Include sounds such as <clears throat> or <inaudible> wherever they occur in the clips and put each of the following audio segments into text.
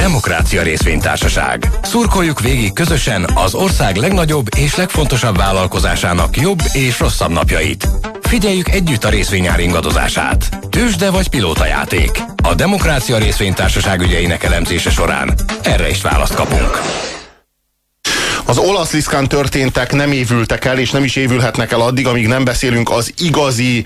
Demokrácia Részvénytársaság. Szurkoljuk végig közösen az ország legnagyobb és legfontosabb vállalkozásának jobb és rosszabb napjait. Figyeljük együtt a részvényár ingadozását. Tősde vagy játék. A Demokrácia Részvénytársaság ügyeinek elemzése során erre is választ kapunk. Az olasz liszkán történtek nem évültek el, és nem is évülhetnek el addig, amíg nem beszélünk az igazi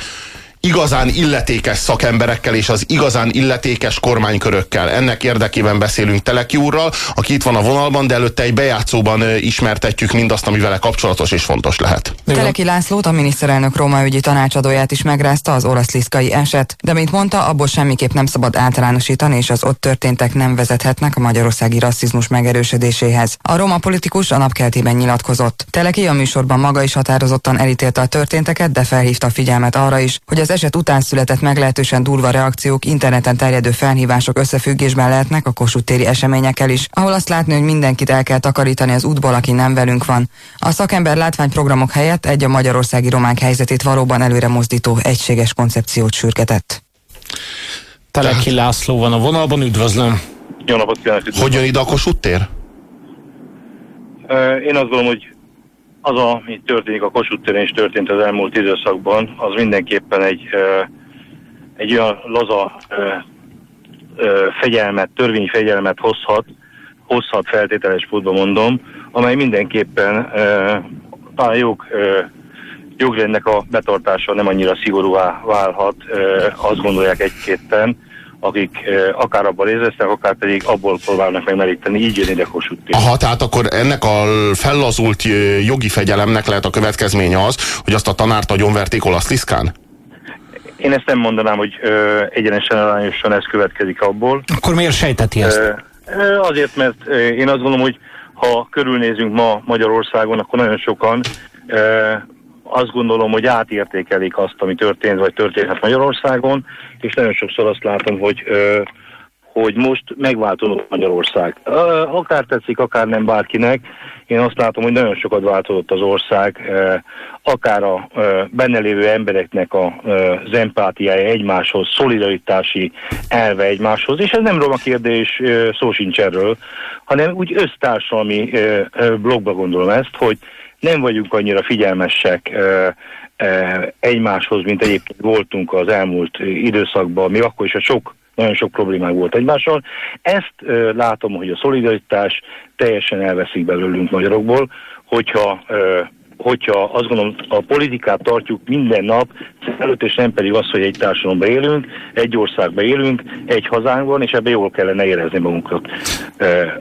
igazán illetékes szakemberekkel és az igazán illetékes kormánykörökkel. Ennek érdekében beszélünk Teleki úrral, aki itt van a vonalban, de előtte egy bejátszóban ismertetjük mindazt, ami vele kapcsolatos és fontos lehet. Teleki Lászlót, a miniszterelnök Róma ügyi tanácsadóját is megrázta az olasz liszkai eset, de mint mondta, abból semmiképp nem szabad általánosítani, és az ott történtek nem vezethetnek a magyarországi rasszizmus megerősödéséhez. A roma politikus a napkeltében nyilatkozott. Teleki a műsorban maga is határozottan elítélte a történteket, de felhívta a figyelmet arra is, hogy az eset után született meglehetősen durva reakciók, interneten terjedő felhívások összefüggésben lehetnek a Kossuth téri eseményekkel is, ahol azt látni, hogy mindenkit el kell takarítani az útból, aki nem velünk van. A szakember látványprogramok helyett egy a magyarországi románk helyzetét valóban előre mozdító egységes koncepciót sürgetett. Teleki László van a vonalban, üdvözlöm. Jó napot kívánok! Hogy jön ide a Kossuth tér? Én azt gondolom, hogy az, ami történik a Kossuth téren is történt az elmúlt időszakban, az mindenképpen egy, egy olyan laza fegyelmet, törvényi fegyelmet hozhat, hozhat feltételes futba mondom, amely mindenképpen talán jog, jogrendnek a betartása nem annyira szigorúvá válhat, azt gondolják egy-kétten, akik akár abban részeztek, akár pedig abból próbálnak megmeríteni, így jön ide Kossuth Aha, tehát akkor ennek a fellazult jogi fegyelemnek lehet a következménye az, hogy azt a tanárt agyonverték olasz liszkán? Én ezt nem mondanám, hogy ö, egyenesen arányosan ez következik abból. Akkor miért sejteti ezt? Ö, azért, mert én azt gondolom, hogy ha körülnézünk ma Magyarországon, akkor nagyon sokan azt gondolom, hogy átértékelik azt, ami történt, vagy történhet Magyarországon, és nagyon sokszor azt látom, hogy ö, hogy most megváltozott Magyarország. Akár tetszik, akár nem bárkinek, én azt látom, hogy nagyon sokat változott az ország, akár a benne lévő embereknek az empátiája egymáshoz, szolidaritási elve egymáshoz, és ez nem roma kérdés, szó sincs erről, hanem úgy össztársalmi blogba gondolom ezt, hogy nem vagyunk annyira figyelmesek egymáshoz, mint egyébként voltunk az elmúlt időszakban, mi akkor is a sok nagyon sok problémák volt egymással. Ezt ö, látom, hogy a szolidaritás teljesen elveszik belőlünk magyarokból, hogyha ö, hogyha azt gondolom a politikát tartjuk minden nap előtt, és nem pedig az, hogy egy társadalomban élünk, egy országban élünk, egy hazánkban, és ebbe jól kellene érezni magunkat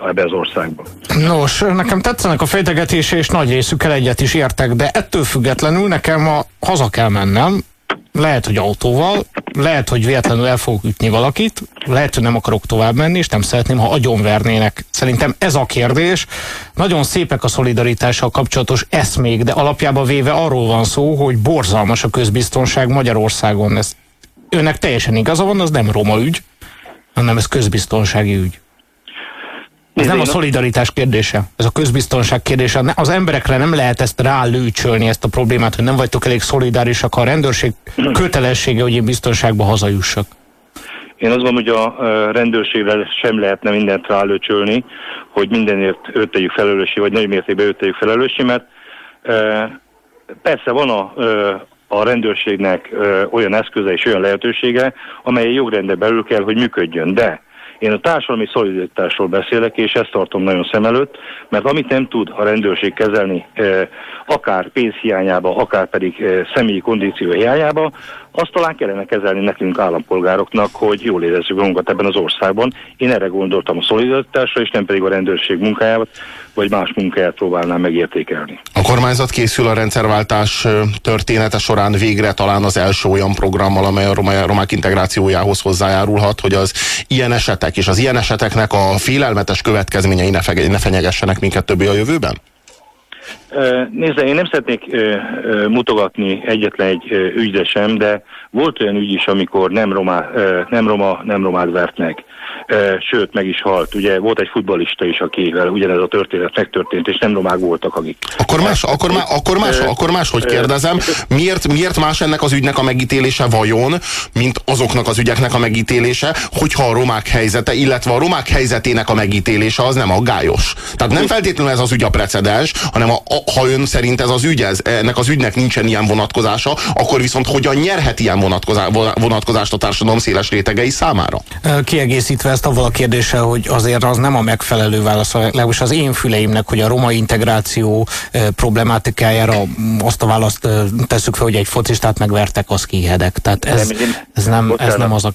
ebbe az országban. Nos, nekem tetszenek a fejtegetése, és nagy részükkel egyet is értek, de ettől függetlenül nekem a haza kell mennem, lehet, hogy autóval, lehet, hogy véletlenül el fogok ütni valakit, lehet, hogy nem akarok tovább menni, és nem szeretném, ha agyonvernének. Szerintem ez a kérdés. Nagyon szépek a szolidaritással kapcsolatos eszmék, de alapjában véve arról van szó, hogy borzalmas a közbiztonság Magyarországon. Ez önnek teljesen igaza van, az nem roma ügy, hanem ez közbiztonsági ügy. Ez nem a szolidaritás kérdése, ez a közbiztonság kérdése. Az emberekre nem lehet ezt rálőcsölni, ezt a problémát, hogy nem vagytok elég szolidárisak, a rendőrség kötelessége, hogy én biztonságba hazajussak. Én azt gondolom, hogy a rendőrségre sem lehetne mindent rálőcsölni, hogy mindenért őt tegyük felelőssé, vagy nagy mértékben őt tegyük felelőssé, mert persze van a, a rendőrségnek olyan eszköze és olyan lehetősége, amely jogrendben belül kell, hogy működjön, de én a társadalmi szolidaritásról beszélek, és ezt tartom nagyon szem előtt, mert amit nem tud a rendőrség kezelni, eh, akár pénzhiányába, akár pedig eh, személyi kondíció hiányába, azt talán kellene kezelni nekünk állampolgároknak, hogy jól érezzük magunkat ebben az országban. Én erre gondoltam a szolidaritásra, és nem pedig a rendőrség munkáját, vagy más munkáját próbálnám megértékelni. A kormányzat készül a rendszerváltás története során végre talán az első olyan programmal, amely a romák integrációjához hozzájárulhat, hogy az ilyen esetek és az ilyen eseteknek a félelmetes következményei ne, ne fenyegessenek minket többé a jövőben? Nézze, én nem szeretnék mutogatni egyetlen egy ügyre sem, de volt olyan ügy is, amikor nem, romá, nem roma, nem romát vert meg sőt meg is halt. Ugye volt egy futbalista is, akivel ugyanez a történet megtörtént, és nem romák voltak, akik... Akkor más, akkor, má, akkor más, akkor más, hogy kérdezem, miért, miért más ennek az ügynek a megítélése vajon, mint azoknak az ügyeknek a megítélése, hogyha a romák helyzete, illetve a romák helyzetének a megítélése az nem aggályos. Tehát nem feltétlenül ez az ügy a precedens, hanem a, a, ha ön szerint ez az ügy, ez, ennek az ügynek nincsen ilyen vonatkozása, akkor viszont hogyan nyerhet ilyen vonatkozást a társadalom széles rétegei számára? Kiegészítve ezt avval a kérdéssel, hogy azért az nem a megfelelő válasz, legalábbis az én füleimnek, hogy a roma integráció problematikájára azt a választ tesszük fel, hogy egy focistát megvertek, az kihedek. Tehát ez ez nem, ez nem az a...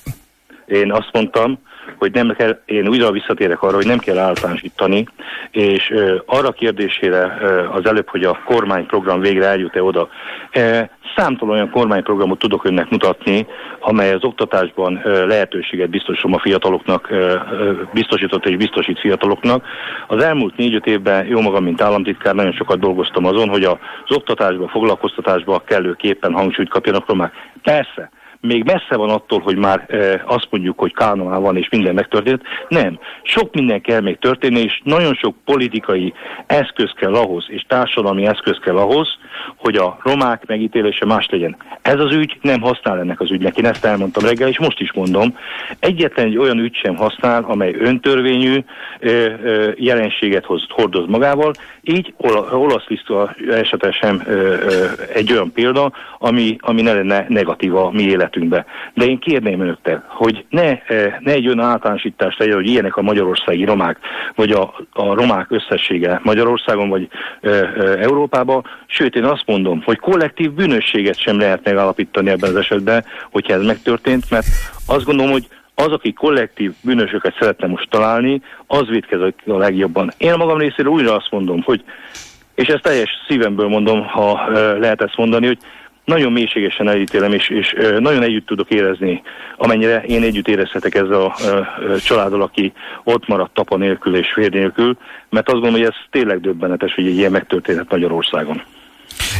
Én azt mondtam, hogy nem kell, én újra visszatérek arra, hogy nem kell általánosítani, és ö, arra kérdésére ö, az előbb, hogy a kormányprogram végre eljut-e oda, ö, számtalan olyan kormányprogramot tudok önnek mutatni, amely az oktatásban ö, lehetőséget biztosom a fiataloknak, ö, ö, biztosított és biztosít fiataloknak. Az elmúlt négy-öt évben jó magam, mint államtitkár nagyon sokat dolgoztam azon, hogy az oktatásban, foglalkoztatásban kellőképpen hangsúlyt kapjanak romák. Persze, még messze van attól, hogy már e, azt mondjuk, hogy Kánoán van és minden megtörtént. Nem. Sok minden kell még történni, és nagyon sok politikai eszköz kell ahhoz, és társadalmi eszköz kell ahhoz, hogy a romák megítélése más legyen. Ez az ügy nem használ ennek az ügynek. Én ezt elmondtam reggel, és most is mondom. Egyetlen egy olyan ügy sem használ, amely öntörvényű ö, ö, jelenséget hoz, hordoz magával. Így olasz lisztó esetesen sem ö, ö, egy olyan példa, ami, ami ne lenne negatív a mi életünkbe. De én kérném önöktől, hogy ne, ne egy olyan általánosítást legyen, hogy ilyenek a magyarországi romák, vagy a, a romák összessége Magyarországon, vagy ö, ö, Európában. Sőt, én azt mondom, hogy kollektív bűnösséget sem lehet megállapítani ebben az esetben, hogyha ez megtörtént, mert azt gondolom, hogy az, aki kollektív bűnösöket szeretne most találni, az védkezik a legjobban. Én magam részéről újra azt mondom, hogy, és ezt teljes szívemből mondom, ha lehet ezt mondani, hogy nagyon mélységesen elítélem, és, és nagyon együtt tudok érezni, amennyire én együtt érezhetek ez a, a, a családdal, aki ott maradt tapa nélkül és fér nélkül, mert azt gondolom, hogy ez tényleg döbbenetes, hogy egy ilyen megtörténhet Magyarországon.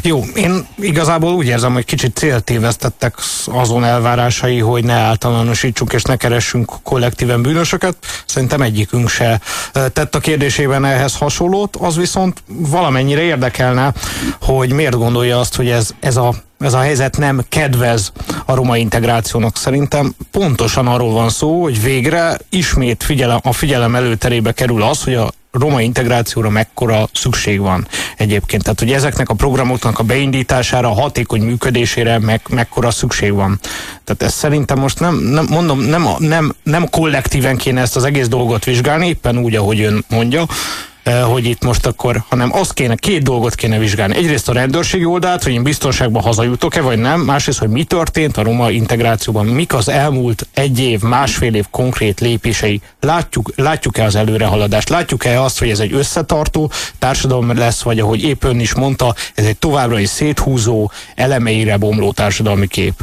Jó, én igazából úgy érzem, hogy kicsit céltévesztettek azon elvárásai, hogy ne általánosítsunk és ne keressünk kollektíven bűnösöket. Szerintem egyikünk se tett a kérdésében ehhez hasonlót, az viszont valamennyire érdekelne, hogy miért gondolja azt, hogy ez, ez a ez a helyzet nem kedvez a roma integrációnak. Szerintem pontosan arról van szó, hogy végre ismét figyelem, a figyelem előterébe kerül az, hogy a roma integrációra mekkora szükség van egyébként. Tehát, hogy ezeknek a programoknak a beindítására, a hatékony működésére meg, mekkora szükség van. Tehát ez szerintem most nem, nem mondom, nem, nem, nem kollektíven kéne ezt az egész dolgot vizsgálni, éppen úgy, ahogy ön mondja, hogy itt most akkor, hanem azt kéne, két dolgot kéne vizsgálni. Egyrészt a rendőrségi oldalt, hogy én biztonságban hazajutok-e, vagy nem. Másrészt, hogy mi történt a roma integrációban, mik az elmúlt egy év, másfél év konkrét lépései. Látjuk, látjuk-e az előrehaladást? Látjuk-e azt, hogy ez egy összetartó társadalom lesz, vagy ahogy épp ön is mondta, ez egy továbbra is széthúzó, elemeire bomló társadalmi kép?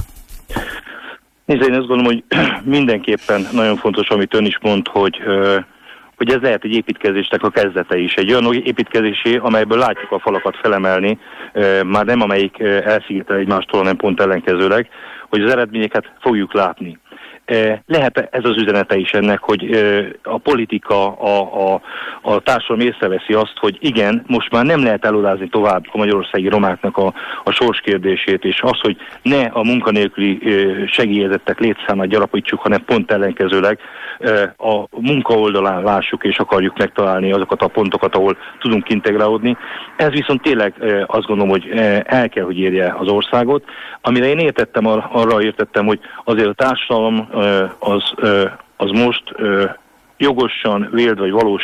Nézd, én azt gondolom, hogy <clears throat> mindenképpen nagyon fontos, amit ön is mond, hogy hogy ez lehet egy építkezésnek a kezdete is. Egy olyan építkezésé, amelyből látjuk a falakat felemelni, már nem amelyik elszigetel egymástól, hanem pont ellenkezőleg, hogy az eredményeket fogjuk látni. Lehet ez az üzenete is ennek, hogy a politika, a, a, a társadalom észreveszi azt, hogy igen, most már nem lehet elodázni tovább a magyarországi romáknak a, a sorskérdését, és az, hogy ne a munkanélküli segélyezettek létszámát gyarapítsuk, hanem pont ellenkezőleg a munka oldalán lássuk és akarjuk megtalálni azokat a pontokat, ahol tudunk integrálódni. Ez viszont tényleg azt gondolom, hogy el kell, hogy érje az országot. Amire én értettem, arra értettem, hogy azért a társadalom az, az most jogosan, véld vagy valós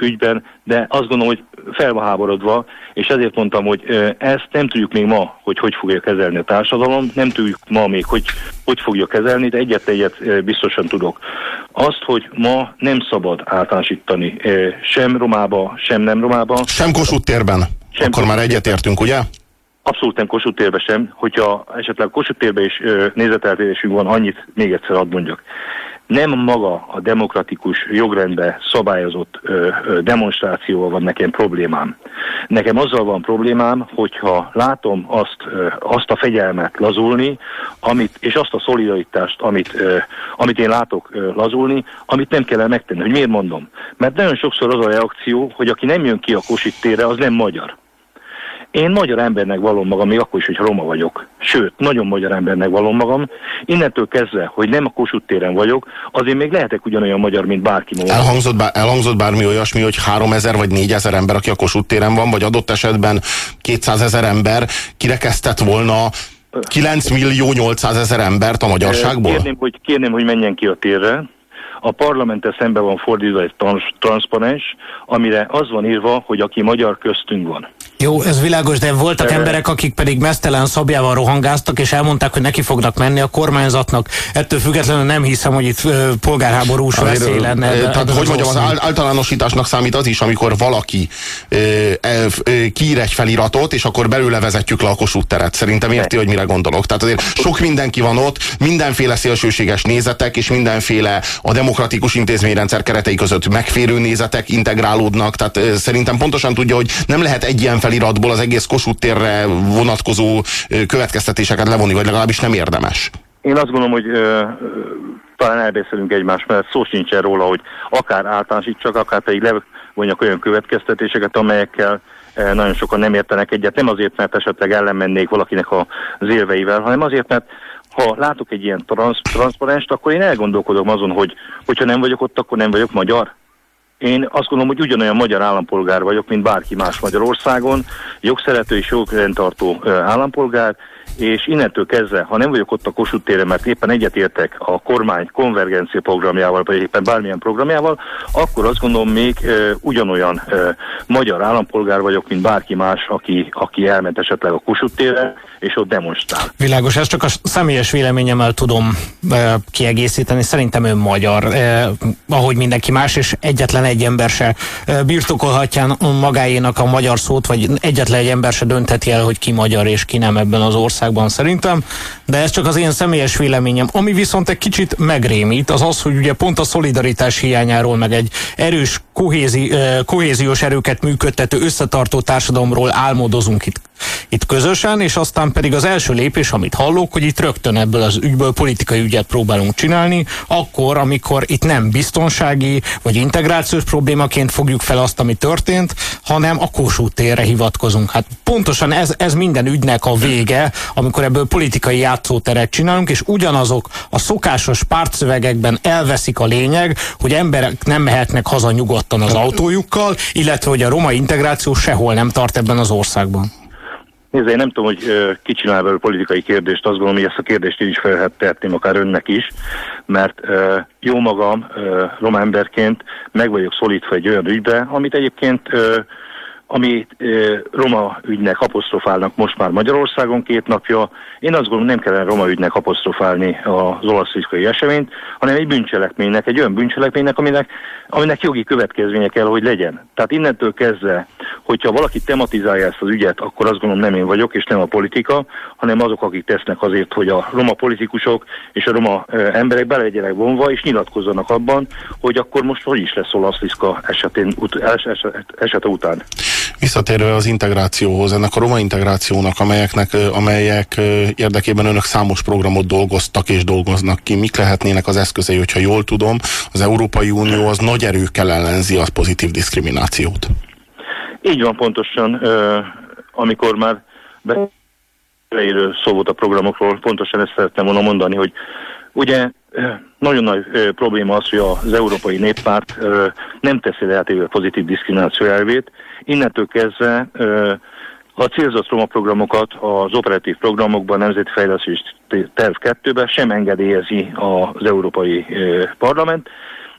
ügyben, de azt gondolom, hogy fel van háborodva, és ezért mondtam, hogy ezt nem tudjuk még ma, hogy hogy fogja kezelni a társadalom, nem tudjuk ma még, hogy hogy fogja kezelni, de egyet egyet biztosan tudok. Azt, hogy ma nem szabad általánosítani sem Romába, sem nem Romába. Sem Kossuth térben. Sem Akkor már egyetértünk, ugye? Abszolút nem Kossuth térben sem. Hogyha esetleg Kossuth térben is nézeteltérésünk van, annyit még egyszer ad mondjak. nem maga a demokratikus jogrendbe szabályozott ö, ö, demonstrációval van nekem problémám. Nekem azzal van problémám, hogyha látom azt, ö, azt a fegyelmet lazulni, amit, és azt a szolidaritást, amit, ö, amit én látok ö, lazulni, amit nem kellene megtenni. Hogy miért mondom? Mert nagyon sokszor az a reakció, hogy aki nem jön ki a Kossuth az nem magyar. Én magyar embernek valom magam, még akkor is, hogy roma vagyok. Sőt, nagyon magyar embernek valom magam. Innentől kezdve, hogy nem a Kossuth téren vagyok, azért még lehetek ugyanolyan magyar, mint bárki maga. Elhangzott, bár, elhangzott bármi olyasmi, hogy 3000 vagy 4000 ember, aki a Kossuth téren van, vagy adott esetben 200 ezer ember kirekesztett volna 9 millió 800 ezer embert a magyarságból? Kérném, hogy, kérném, hogy menjen ki a térre a parlamente szembe van fordítva egy trans transzparens, amire az van írva, hogy aki magyar köztünk van. Jó, ez világos, de voltak de... emberek, akik pedig mesztelen szabjával rohangáztak, és elmondták, hogy neki fognak menni a kormányzatnak. Ettől függetlenül nem hiszem, hogy itt polgárháborús Azért, veszély lenne. Tehát, hogy mondjam, az általánosításnak számít az is, amikor valaki ö, ö, kiír egy feliratot, és akkor belőle vezetjük le a Kossuth teret. Szerintem érti, hogy mire gondolok. Tehát azért sok mindenki van ott, mindenféle szélsőséges nézetek, és mindenféle a demokratikus intézményrendszer keretei között megférő nézetek integrálódnak. Tehát szerintem pontosan tudja, hogy nem lehet egy ilyen feliratból az egész Kossuth térre vonatkozó következtetéseket levonni, vagy legalábbis nem érdemes. Én azt gondolom, hogy ö, talán elbeszélünk egymás, mert szó sincsen róla, hogy akár általánosítsak, akár pedig levonjak olyan következtetéseket, amelyekkel nagyon sokan nem értenek egyet. Nem azért, mert esetleg ellenmennék valakinek az élveivel, hanem azért, mert ha látok egy ilyen transz, transzparenst, akkor én elgondolkodom azon, hogy hogyha nem vagyok ott, akkor nem vagyok magyar. Én azt gondolom, hogy ugyanolyan magyar állampolgár vagyok, mint bárki más Magyarországon, jogszerető és jogrendtartó állampolgár, és innentől kezdve, ha nem vagyok ott a Kossuth téren, mert éppen egyetértek a kormány konvergencia programjával, vagy éppen bármilyen programjával, akkor azt gondolom még e, ugyanolyan e, magyar állampolgár vagyok, mint bárki más, aki, aki elment esetleg a Kossuth térre, és ott demonstrál. Világos, ezt csak a személyes véleményemmel tudom e, kiegészíteni. Szerintem ön magyar, e, ahogy mindenki más, és egyetlen egy ember se e, birtokolhatja magáénak a magyar szót, vagy egyetlen egy ember se döntheti el, hogy ki magyar és ki nem ebben az országban országban szerintem, de ez csak az én személyes véleményem. Ami viszont egy kicsit megrémít, az az, hogy ugye pont a szolidaritás hiányáról, meg egy erős kohézi, kohéziós erőket működtető összetartó társadalomról álmodozunk itt, itt közösen, és aztán pedig az első lépés, amit hallok, hogy itt rögtön ebből az ügyből politikai ügyet próbálunk csinálni, akkor, amikor itt nem biztonsági vagy integrációs problémaként fogjuk fel azt, ami történt, hanem a Kossuth térre hivatkozunk. Hát pontosan ez, ez minden ügynek a vége, amikor ebből politikai játszóteret csinálunk, és ugyanazok a szokásos pártszövegekben elveszik a lényeg, hogy emberek nem mehetnek haza nyugodtan az autójukkal, illetve hogy a roma integráció sehol nem tart ebben az országban. Nézd, én nem tudom, hogy ki csinál belőle politikai kérdést, azt gondolom, hogy ezt a kérdést én is felhettem akár önnek is, mert jó magam, roma emberként meg vagyok szólítva egy olyan ügybe, amit egyébként ami e, roma ügynek apostrofálnak most már Magyarországon két napja. Én azt gondolom, nem kellene roma ügynek apostrofálni az olasz eseményt, hanem egy bűncselekménynek, egy olyan bűncselekménynek, aminek, aminek jogi következménye kell, hogy legyen. Tehát innentől kezdve, hogyha valaki tematizálja ezt az ügyet, akkor azt gondolom nem én vagyok, és nem a politika, hanem azok, akik tesznek azért, hogy a roma politikusok és a roma emberek bele legyenek vonva, és nyilatkozzanak abban, hogy akkor most hogy is lesz olasz esetén, eset, esete után. Visszatérve az integrációhoz, ennek a roma integrációnak, amelyeknek, amelyek érdekében önök számos programot dolgoztak és dolgoznak ki, mik lehetnének az eszközei, hogyha jól tudom, az Európai Unió az nagy erőkkel ellenzi a pozitív diszkriminációt. Így van pontosan, amikor már elejéről szó volt a programokról, pontosan ezt szerettem volna mondani, hogy ugye nagyon nagy ö, probléma az, hogy az Európai Néppárt ö, nem teszi lehetővé a pozitív diszkrimináció elvét. Innentől kezdve ö, a célzott roma programokat az operatív programokban, Nemzeti Fejlesztés Terv 2-ben sem engedélyezi az Európai Parlament.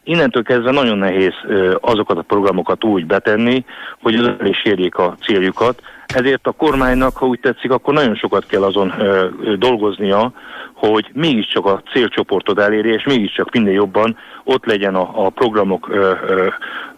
Innentől kezdve nagyon nehéz azokat a programokat úgy betenni, hogy az is érjék a céljukat. Ezért a kormánynak, ha úgy tetszik, akkor nagyon sokat kell azon ö, ö, dolgoznia, hogy mégiscsak a célcsoportot elérje, és mégiscsak minél jobban ott legyen a, a programok ö, ö,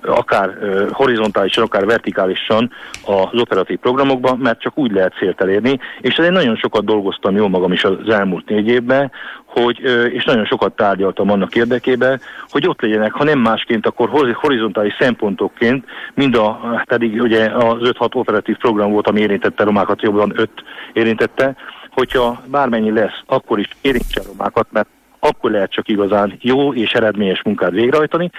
akár horizontálisan, akár vertikálisan az operatív programokba, mert csak úgy lehet célt elérni, és ezért nagyon sokat dolgoztam jó magam is az elmúlt négy évben, hogy, és nagyon sokat tárgyaltam annak érdekében, hogy ott legyenek, ha nem másként, akkor horizontális szempontokként, mind a, pedig ugye az 5-6 operatív program volt, ami érintette romákat, jobban 5 érintette, hogyha bármennyi lesz, akkor is érintse romákat, mert akkor lehet csak igazán jó és eredményes munkát végrehajtani.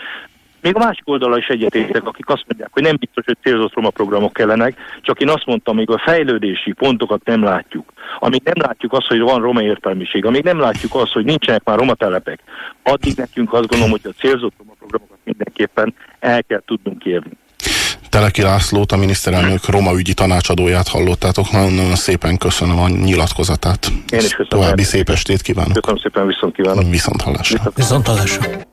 Még a másik oldalra is egyetértek, akik azt mondják, hogy nem biztos, hogy célzott roma programok kellenek, csak én azt mondtam, még a fejlődési pontokat nem látjuk. Amíg nem látjuk azt, hogy van roma értelmiség, amíg nem látjuk azt, hogy nincsenek már roma telepek, addig nekünk azt gondolom, hogy a célzott roma programokat mindenképpen el kell tudnunk érni. Teleki Lászlót, a miniszterelnök roma ügyi tanácsadóját hallottátok. Nagyon-nagyon szépen köszönöm a nyilatkozatát. Én is köszönöm. További szép estét kívánok. Köszönöm szépen, viszont kívánok. Viszont hallásra. Viszont hallásra.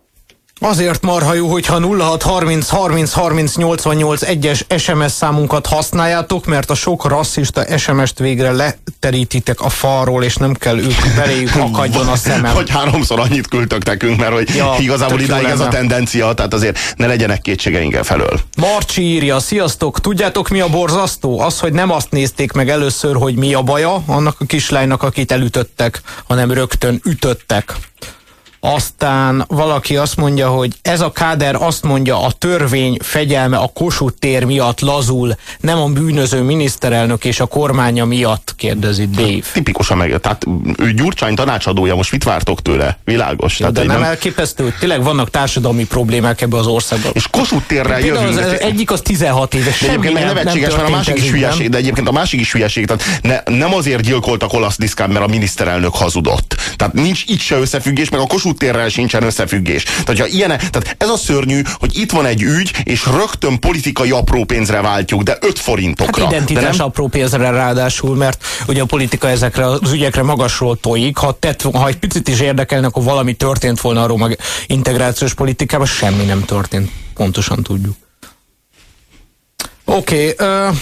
Azért marha jó, hogyha 0630 30 30 88 egyes SMS számunkat használjátok, mert a sok rasszista SMS-t végre leterítitek a falról, és nem kell ők beléjük akadjon a szemem. <laughs> Vagy háromszor annyit küldtök nekünk, mert hogy ja, igazából idáig ez a tendencia, tehát azért ne legyenek kétségeink felől. Marcsi írja, sziasztok, tudjátok mi a borzasztó? Az, hogy nem azt nézték meg először, hogy mi a baja annak a kislánynak, akit elütöttek, hanem rögtön ütöttek. Aztán valaki azt mondja, hogy ez a káder azt mondja, a törvény fegyelme a Kossuth tér miatt lazul, nem a bűnöző miniszterelnök és a kormánya miatt, kérdezi Dave. Tipikusan meg, tehát ő Gyurcsány tanácsadója, most mit vártok tőle? Világos. Ja, de nem, nem elképesztő, hogy tényleg vannak társadalmi problémák ebbe az országban. És Kossuth térrel jövünk. Az, az egyik az 16 éves, de egyébként nem, nevetséges, mert a másik is hülyeség, de egyébként a másik is hülyeség. Tehát ne, nem azért gyilkoltak olasz diszkán, mert a miniszterelnök hazudott. Tehát nincs itt se összefüggés, meg a Kossuth úttérrel sincsen összefüggés. Tehát, ha ilyen, tehát ez a szörnyű, hogy itt van egy ügy, és rögtön politikai apró pénzre váltjuk, de 5 forintokra. Hát identitás nem... apró pénzre ráadásul, mert ugye a politika ezekre az ügyekre magasról tojik. Ha, tett, ha egy picit is érdekelne, akkor valami történt volna a roma integrációs politikában, semmi nem történt. Pontosan tudjuk. Oké, okay, uh,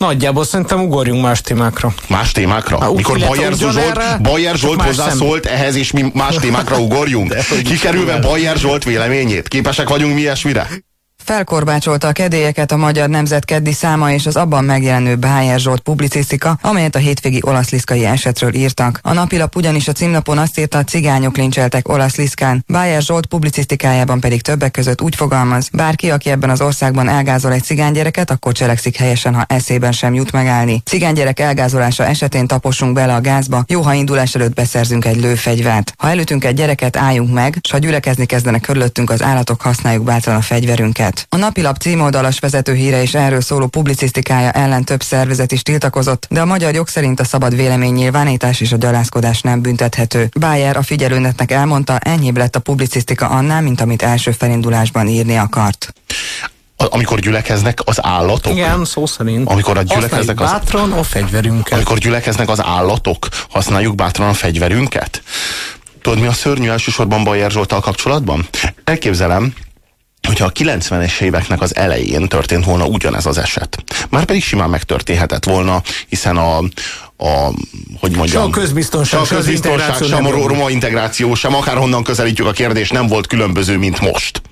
Nagyjából szerintem ugorjunk más témákra. Más témákra? Há, Mikor Bajer Zsolt, Bajer Zsolt hozzászólt szem. ehhez, és mi más témákra ugorjunk? <laughs> Kikerülve Bajer Zsolt véleményét? Képesek vagyunk mi ilyesmire? Felkorbácsolta a kedélyeket a Magyar Nemzet keddi száma és az abban megjelenő Bájer Zsolt publicisztika, amelyet a hétvégi olaszliszkai esetről írtak. A napilap ugyanis a címlapon azt írta, a cigányok lincseltek olaszliszkán. Bájer Zsolt publicisztikájában pedig többek között úgy fogalmaz, bárki, aki ebben az országban elgázol egy cigánygyereket, akkor cselekszik helyesen, ha eszében sem jut megállni. Cigánygyerek elgázolása esetén taposunk bele a gázba, jó, ha indulás előtt beszerzünk egy lőfegyvert. Ha elütünk egy gyereket, álljunk meg, s ha gyülekezni kezdenek körülöttünk az állatok, használjuk bátran a fegyverünket. A napilap címoldalas vezető híre és erről szóló publicisztikája ellen több szervezet is tiltakozott, de a magyar jog szerint a szabad vélemény nyilvánítás és a gyalázkodás nem büntethető. Bayer a figyelőnetnek elmondta, enyhébb lett a publicisztika annál, mint amit első felindulásban írni akart amikor gyülekeznek az állatok. Igen, szó szerint. Amikor a gyülekeznek az... bátran a fegyverünket. Amikor gyülekeznek az állatok, használjuk bátran a fegyverünket. Tudod, mi a szörnyű elsősorban Bajer Zsoltal kapcsolatban? Elképzelem, hogyha a 90-es éveknek az elején történt volna ugyanez az eset. Már pedig simán megtörténhetett volna, hiszen a, a hogy mondjam, sem a közbiztonság, sem a, közbiztonság, sem a roma integráció, sem akárhonnan közelítjük a kérdést, nem volt különböző, mint most.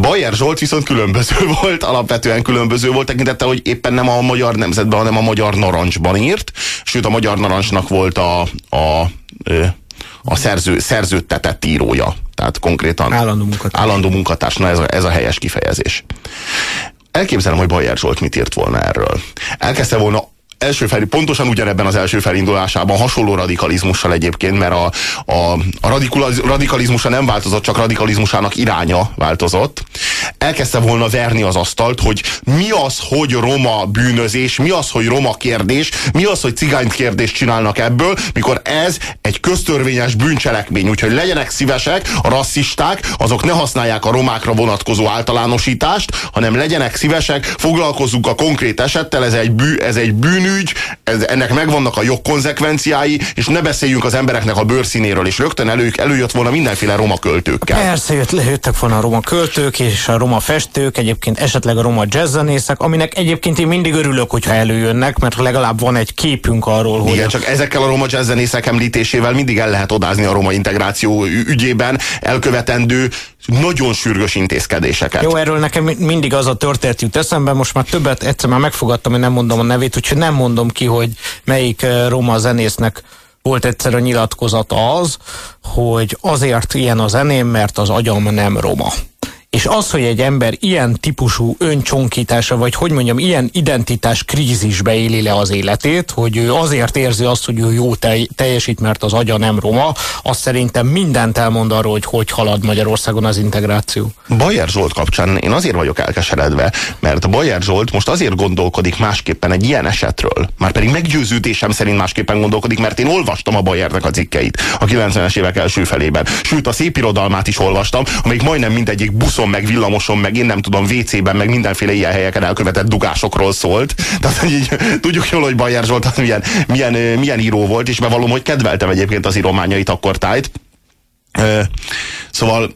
Bajer Zsolt viszont különböző <laughs> volt, alapvetően különböző volt, tekintette, hogy éppen nem a magyar nemzetben, hanem a magyar narancsban írt, sőt a magyar narancsnak volt a, a, a, a szerző, szerződtetett írója tehát konkrétan állandó munkatárs. Állandó munkatárs, na ez a, ez a helyes kifejezés. Elképzelem, hogy Bajer Zsolt mit írt volna erről. Elkezdte volna első fel, pontosan ugyanebben az első felindulásában, hasonló radikalizmussal egyébként, mert a, a, a radikalizmusa nem változott, csak radikalizmusának iránya változott. Elkezdte volna verni az asztalt, hogy mi az, hogy roma bűnözés, mi az, hogy roma kérdés, mi az, hogy cigányt kérdés csinálnak ebből, mikor ez egy köztörvényes bűncselekmény. Úgyhogy legyenek szívesek, a rasszisták, azok ne használják a romákra vonatkozó általánosítást, hanem legyenek szívesek, foglalkozzunk a konkrét esettel, ez egy, bű, ez egy bűnű, bűnügy, ez, ennek megvannak a jogkonzekvenciái, és ne beszéljünk az embereknek a bőrszínéről, és rögtön elő, előjött volna mindenféle roma költőkkel. Persze, jött, jöttek volna a roma költők és a roma festők, egyébként esetleg a roma jazzzenészek, aminek egyébként én mindig örülök, hogyha előjönnek, mert legalább van egy képünk arról, hogy... Igen, csak ezekkel a roma jazzzenészek említésével mindig el lehet odázni a roma integráció ügyében elkövetendő nagyon sürgős intézkedéseket. Jó, erről nekem mindig az a történet jut eszembe, most már többet egyszer már megfogadtam, hogy nem mondom a nevét, úgyhogy nem mondom ki, hogy melyik eh, roma zenésznek volt egyszer a nyilatkozata az, hogy azért ilyen a zeném, mert az agyam nem roma. És az, hogy egy ember ilyen típusú öncsonkítása, vagy hogy mondjam, ilyen identitás krízisbe éli le az életét, hogy ő azért érzi azt, hogy ő jó teljesít, mert az agya nem roma, az szerintem mindent elmond arról, hogy hogy halad Magyarországon az integráció. Bajer Zsolt kapcsán én azért vagyok elkeseredve, mert Bajer Zsolt most azért gondolkodik másképpen egy ilyen esetről, már pedig meggyőződésem szerint másképpen gondolkodik, mert én olvastam a Bajernek a cikkeit a 90-es évek első felében. Sőt, a szép irodalmát is olvastam, amelyik majdnem mindegyik buszon buszon, meg villamoson, meg én nem tudom, WC-ben, meg mindenféle ilyen helyeken elkövetett dugásokról szólt. <laughs> Tehát hogy így, tudjuk jól, hogy Bajer Zsolt az milyen, milyen, milyen író volt, és bevallom, hogy kedveltem egyébként az írományait akkor tájt. Szóval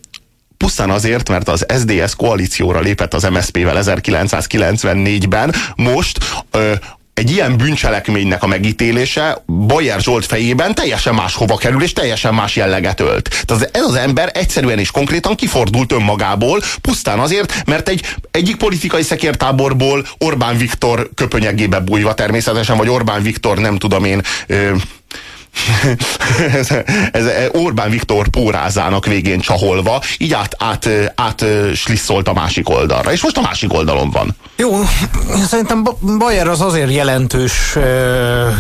pusztán azért, mert az SDS koalícióra lépett az MSZP-vel 1994-ben, most egy ilyen bűncselekménynek a megítélése Bajer Zsolt fejében teljesen más hova kerül, és teljesen más jelleget ölt. Tehát ez az ember egyszerűen és konkrétan kifordult önmagából, pusztán azért, mert egy egyik politikai szekértáborból Orbán Viktor köpönyegébe bújva természetesen, vagy Orbán Viktor nem tudom én ö, ez, ez Orbán Viktor pórázának végén csaholva, így át, át, át slisszolt a másik oldalra, és most a másik oldalon van. Jó, szerintem Bayer az azért jelentős uh,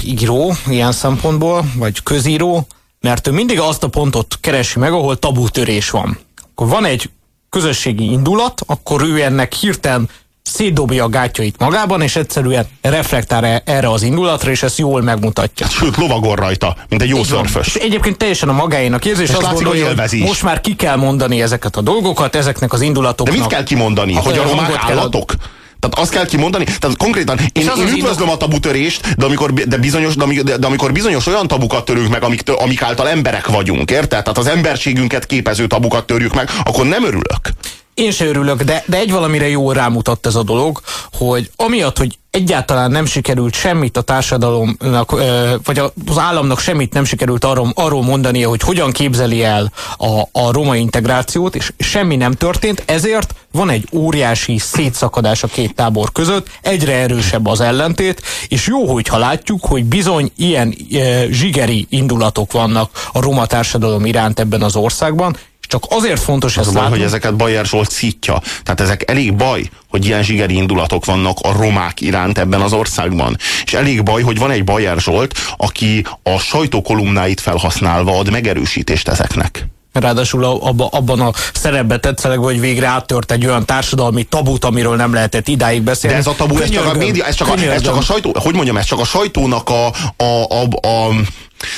író ilyen szempontból, vagy közíró, mert ő mindig azt a pontot keresi meg, ahol tabútörés van. Akkor van egy közösségi indulat, akkor ő ennek hirtelen szétdobja a gátjait magában, és egyszerűen reflektál e- erre az indulatra, és ezt jól megmutatja. Sőt, lovagol rajta, mint egy jó szörfös. És egyébként teljesen a magáénak érzés, azt látszik, gondolja, hogy most már ki kell mondani ezeket a dolgokat, ezeknek az indulatoknak. De mit kell kimondani? Hogy a romák állatok? Tehát azt kell kimondani, tehát konkrétan én, én üdvözlöm indok... a tabutörést, de amikor, de, bizonyos, de, de amikor bizonyos olyan tabukat törünk meg, amik, amik által emberek vagyunk, érted? Tehát az emberségünket képező tabukat törjük meg, akkor nem örülök. Én se örülök, de, de egy valamire jól rámutat ez a dolog, hogy amiatt, hogy egyáltalán nem sikerült semmit a társadalomnak, vagy az államnak semmit nem sikerült arról, arról mondania, hogy hogyan képzeli el a, a roma integrációt, és semmi nem történt, ezért van egy óriási szétszakadás a két tábor között, egyre erősebb az ellentét, és jó, hogyha látjuk, hogy bizony ilyen e, zsigeri indulatok vannak a roma társadalom iránt ebben az országban, csak azért fontos az ezt baj, hogy ezeket Bajer Zsolt szítja. Tehát ezek elég baj, hogy ilyen zsigeri indulatok vannak a romák iránt ebben az országban. És elég baj, hogy van egy Bajer Zsolt, aki a sajtókolumnáit felhasználva ad megerősítést ezeknek. Ráadásul abba, abban a szerepbe tetszeleg, hogy végre áttört egy olyan társadalmi tabut, amiről nem lehetett idáig beszélni. De ez a tabu, ez csak a média, ez csak a, ez csak a sajtó, hogy mondjam, ez csak a sajtónak a, a, a, a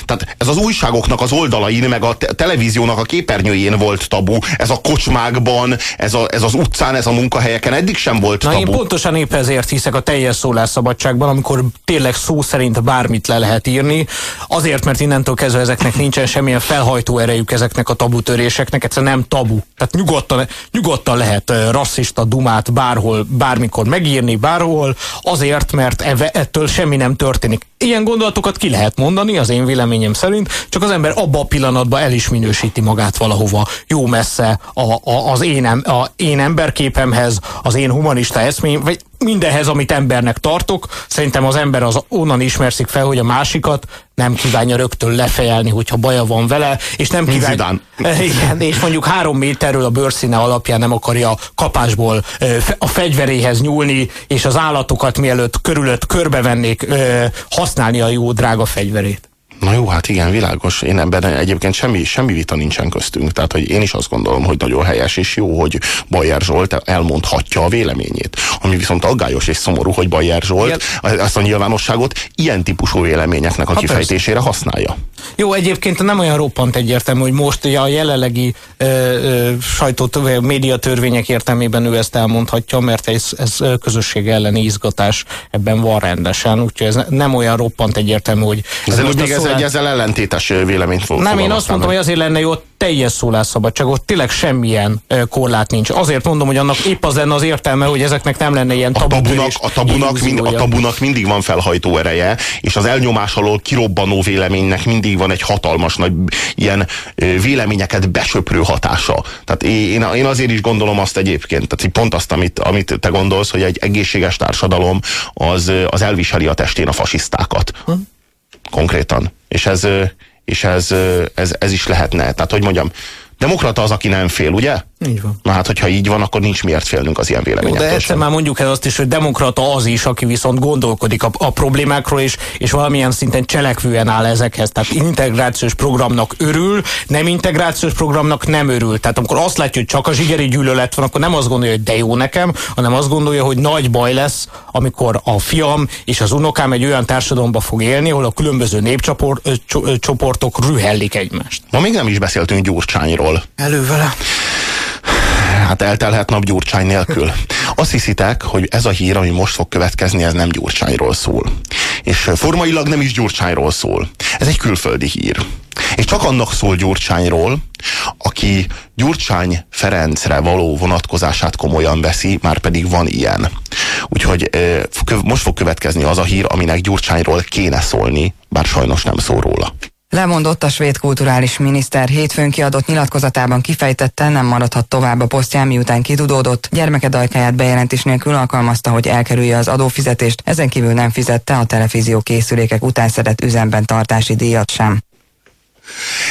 tehát ez az újságoknak az oldalain, meg a te televíziónak a képernyőjén volt tabu. Ez a kocsmákban, ez, a, ez az utcán, ez a munkahelyeken eddig sem volt Na tabu. én pontosan épp ezért hiszek a teljes szólásszabadságban, amikor tényleg szó szerint bármit le lehet írni. Azért, mert innentől kezdve ezeknek nincsen semmilyen felhajtó erejük ezeknek a tabutöréseknek, egyszerűen nem tabu. Tehát nyugodtan, nyugodtan lehet rasszista dumát bárhol, bármikor megírni, bárhol, azért, mert ettől semmi nem történik. Ilyen gondolatokat ki lehet mondani, az én véleményem szerint, csak az ember abban a pillanatban el is minősíti magát valahova jó messze a, a, az én, a én emberképemhez, az én humanista eszmény, vagy mindenhez, amit embernek tartok. Szerintem az ember az onnan ismerszik fel, hogy a másikat nem kívánja rögtön lefejelni, hogyha baja van vele, és nem kívánja... <laughs> Igen, és mondjuk három méterről a bőrszíne alapján nem akarja kapásból a fegyveréhez nyúlni, és az állatokat mielőtt körülött körbevennék használni a jó drága fegyverét. Na jó, hát igen, világos. Én ebben egyébként semmi, semmi vita nincsen köztünk. Tehát, hogy én is azt gondolom, hogy nagyon helyes és jó, hogy Bajer Zsolt elmondhatja a véleményét. Ami viszont aggályos és szomorú, hogy Bajer Zsolt Igen. ezt a nyilvánosságot ilyen típusú véleményeknek a hát kifejtésére persze. használja. Jó, egyébként nem olyan roppant egyértelmű, hogy most a jelenlegi ö, ö, sajtót, médiatörvények értelmében ő ezt elmondhatja, mert ez, ez közösség elleni izgatás ebben van rendesen, úgyhogy ez nem olyan roppant egyértelmű, hogy... Ez, ez még ez egy ezzel ellentétes véleményt fog Nem, én azt mondtam, hogy azért lenne jó teljes szólásszabadság, ott tényleg semmilyen korlát nincs. Azért mondom, hogy annak épp az lenne az értelme, hogy ezeknek nem lenne ilyen tabu a tabunak, a tabunak, mind, a tabunak mindig van felhajtó ereje, és az elnyomás alól kirobbanó véleménynek mindig van egy hatalmas nagy ilyen véleményeket besöprő hatása. Tehát én, én azért is gondolom azt egyébként, tehát pont azt, amit, amit te gondolsz, hogy egy egészséges társadalom az, az elviseli a testén a fasisztákat. Hm? Konkrétan. És ez, és ez, ez, ez is lehetne. Tehát, hogy mondjam, demokrata az, aki nem fél, ugye? Így van. Na hát, hogyha így van, akkor nincs miért félnünk az ilyen véleményektől. De egyszer már mondjuk el azt is, hogy demokrata az is, aki viszont gondolkodik a, a problémákról, és, és valamilyen szinten cselekvően áll ezekhez. Tehát integrációs programnak örül, nem integrációs programnak nem örül. Tehát amikor azt látja, hogy csak a zsigeri gyűlölet van, akkor nem azt gondolja, hogy de jó nekem, hanem azt gondolja, hogy nagy baj lesz, amikor a fiam és az unokám egy olyan társadalomba fog élni, ahol a különböző népcsoportok rühellik egymást. Ma még nem is beszéltünk Gyurcsányról. Elő vele hát eltelhet nap Gyurcsány nélkül. Azt hiszitek, hogy ez a hír, ami most fog következni, ez nem Gyurcsányról szól. És formailag nem is Gyurcsányról szól. Ez egy külföldi hír. És csak annak szól Gyurcsányról, aki Gyurcsány Ferencre való vonatkozását komolyan veszi, már pedig van ilyen. Úgyhogy most fog következni az a hír, aminek Gyurcsányról kéne szólni, bár sajnos nem szól róla. Lemondott a svéd kulturális miniszter hétfőn kiadott nyilatkozatában kifejtette, nem maradhat tovább a posztján, miután kitudódott. Gyermeke dajkáját bejelentés nélkül alkalmazta, hogy elkerülje az adófizetést, ezen kívül nem fizette a televízió készülékek után szedett üzemben tartási díjat sem.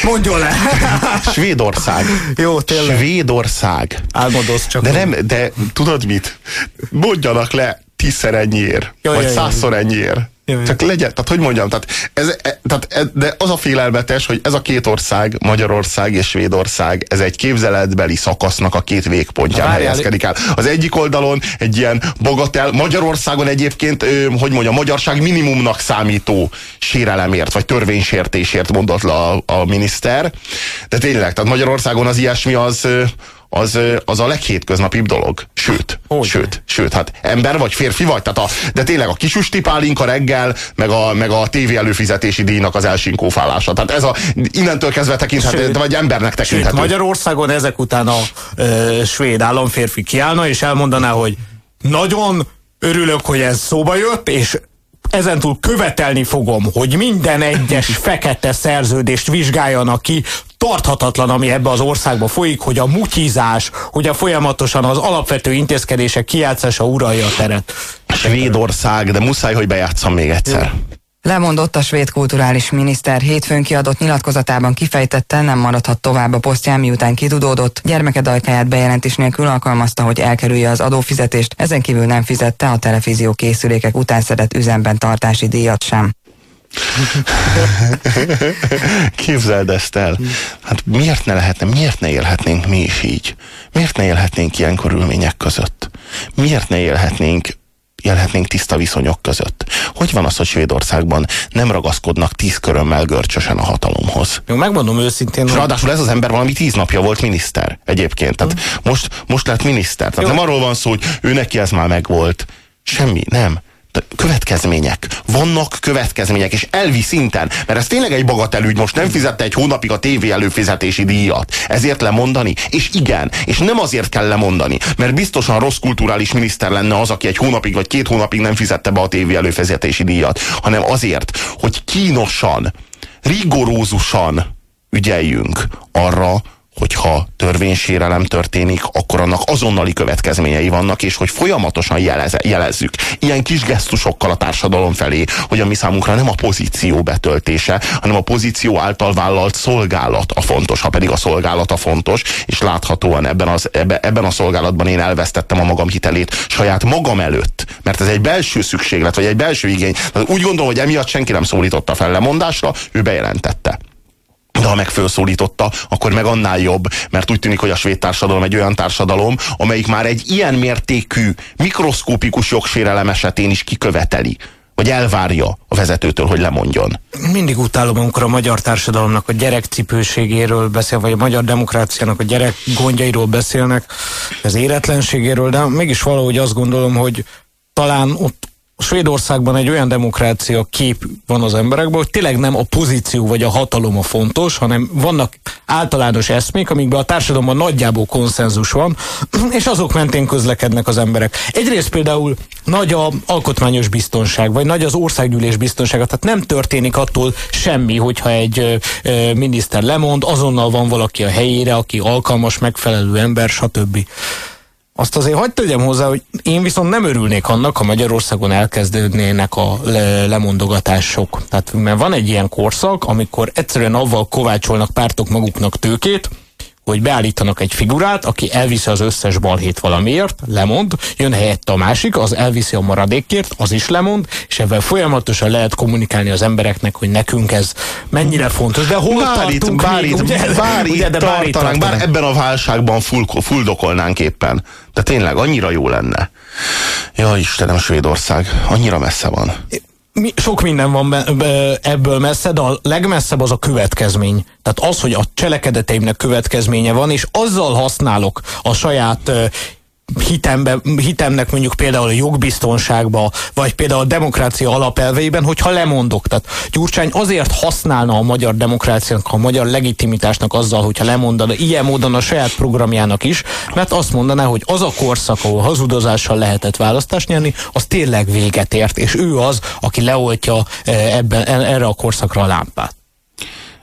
Mondjon le! <laughs> Svédország. Jó, tényleg. Svédország. Álmodoz csak. De nem, de tudod mit? Mondjanak le tízszer ennyiért, jó, vagy százszor ennyiért. Jaj. Csak legyen, tehát hogy mondjam, tehát ez, e, tehát ez, de az a félelmetes, hogy ez a két ország, Magyarország és Svédország, ez egy képzeletbeli szakasznak a két végpontján Várjál. helyezkedik el. Az egyik oldalon egy ilyen bagatel, Magyarországon egyébként, hogy mondjam, magyarság minimumnak számító sérelemért, vagy törvénysértésért mondott le a, a miniszter. De tényleg, tehát Magyarországon az ilyesmi az, az, az a leghétköznapibb dolog. Sőt, Hogy? sőt, sőt, hát ember vagy férfi vagy, tehát a, de tényleg a kisusti pálinka reggel, meg a, meg a tévé előfizetési díjnak az elsinkófálása. Tehát ez a, innentől kezdve tekinthető, vagy embernek tekinthető. Sőt, Magyarországon ezek után a ö, svéd államférfi kiállna, és elmondaná, hogy nagyon örülök, hogy ez szóba jött, és ezentúl követelni fogom, hogy minden egyes fekete szerződést vizsgáljanak ki, tarthatatlan, ami ebbe az országba folyik, hogy a mutyizás, hogy a folyamatosan az alapvető intézkedések kiátszása uralja a teret. Svédország, de muszáj, hogy bejátszam még egyszer. Lemondott a svéd kulturális miniszter hétfőn kiadott nyilatkozatában kifejtette, nem maradhat tovább a posztján, miután kitudódott. Gyermeke dajkáját bejelentés nélkül alkalmazta, hogy elkerülje az adófizetést, ezen kívül nem fizette a televízió készülékek után szedett üzemben tartási díjat sem. Képzeld ezt el. Hát miért ne lehetne, miért ne élhetnénk mi is így? Miért ne élhetnénk ilyen körülmények között? Miért ne élhetnénk élhetnénk tiszta viszonyok között. Hogy van az, hogy Svédországban nem ragaszkodnak tíz körömmel görcsösen a hatalomhoz? Jó, megmondom őszintén. És ráadásul ez az ember valami tíz napja volt miniszter egyébként. Tehát hm. most, most lett miniszter. Tehát Jó. nem arról van szó, hogy ő neki ez már megvolt. Semmi, nem következmények. Vannak következmények, és elvi szinten, mert ez tényleg egy bagatelügy, most nem fizette egy hónapig a tévé előfizetési díjat. Ezért lemondani? És igen, és nem azért kell lemondani, mert biztosan rossz kulturális miniszter lenne az, aki egy hónapig vagy két hónapig nem fizette be a tévé előfizetési díjat, hanem azért, hogy kínosan, rigorózusan ügyeljünk arra, hogyha törvénysérelem történik, akkor annak azonnali következményei vannak, és hogy folyamatosan jeleze, jelezzük ilyen kis gesztusokkal a társadalom felé, hogy a mi számunkra nem a pozíció betöltése, hanem a pozíció által vállalt szolgálat a fontos, ha pedig a szolgálat a fontos, és láthatóan ebben, az, ebbe, ebben a szolgálatban én elvesztettem a magam hitelét saját magam előtt, mert ez egy belső szükséglet, vagy egy belső igény. Úgy gondolom, hogy emiatt senki nem szólította fel lemondásra, ő bejelentette de ha meg felszólította, akkor meg annál jobb, mert úgy tűnik, hogy a svéd társadalom egy olyan társadalom, amelyik már egy ilyen mértékű, mikroszkópikus jogsérelem esetén is kiköveteli, vagy elvárja a vezetőtől, hogy lemondjon. Mindig utálom, amikor a magyar társadalomnak a gyerekcipőségéről beszél, vagy a magyar demokráciának a gyerek gondjairól beszélnek, az éretlenségéről, de mégis valahogy azt gondolom, hogy talán ott Svédországban egy olyan demokrácia kép van az emberekben, hogy tényleg nem a pozíció vagy a hatalom a fontos, hanem vannak általános eszmék, amikben a társadalomban nagyjából konszenzus van, <clears throat> és azok mentén közlekednek az emberek. Egyrészt például nagy a alkotmányos biztonság, vagy nagy az országgyűlés biztonsága, tehát nem történik attól semmi, hogyha egy miniszter lemond, azonnal van valaki a helyére, aki alkalmas, megfelelő ember, stb. Azt azért hagyd tegyem hozzá, hogy én viszont nem örülnék annak, ha Magyarországon elkezdődnének a le lemondogatások. Tehát mert van egy ilyen korszak, amikor egyszerűen avval kovácsolnak pártok maguknak tőkét, hogy beállítanak egy figurát, aki elviszi az összes balhét valamiért, lemond, jön helyette a másik, az elviszi a maradékért, az is lemond, és ebben folyamatosan lehet kommunikálni az embereknek, hogy nekünk ez mennyire fontos. De hol bár tartunk itt, bár még, itt, ugye? bár ugye, itt de bár itt tartanánk, bár tartanánk. ebben a válságban full, fuldokolnánk éppen. De tényleg annyira jó lenne. Ja, Istenem, Svédország, annyira messze van. Mi, sok minden van be, be, ebből messze, de a legmesszebb az a következmény. Tehát az, hogy a cselekedeteimnek következménye van, és azzal használok a saját hitembe, hitemnek mondjuk például a jogbiztonságba, vagy például a demokrácia alapelveiben, hogyha lemondok. Tehát Gyurcsány azért használna a magyar demokráciának, a magyar legitimitásnak azzal, hogyha lemondana ilyen módon a saját programjának is, mert azt mondaná, hogy az a korszak, ahol hazudozással lehetett választást nyerni, az tényleg véget ért, és ő az, aki leoltja eh, ebben, erre a korszakra a lámpát.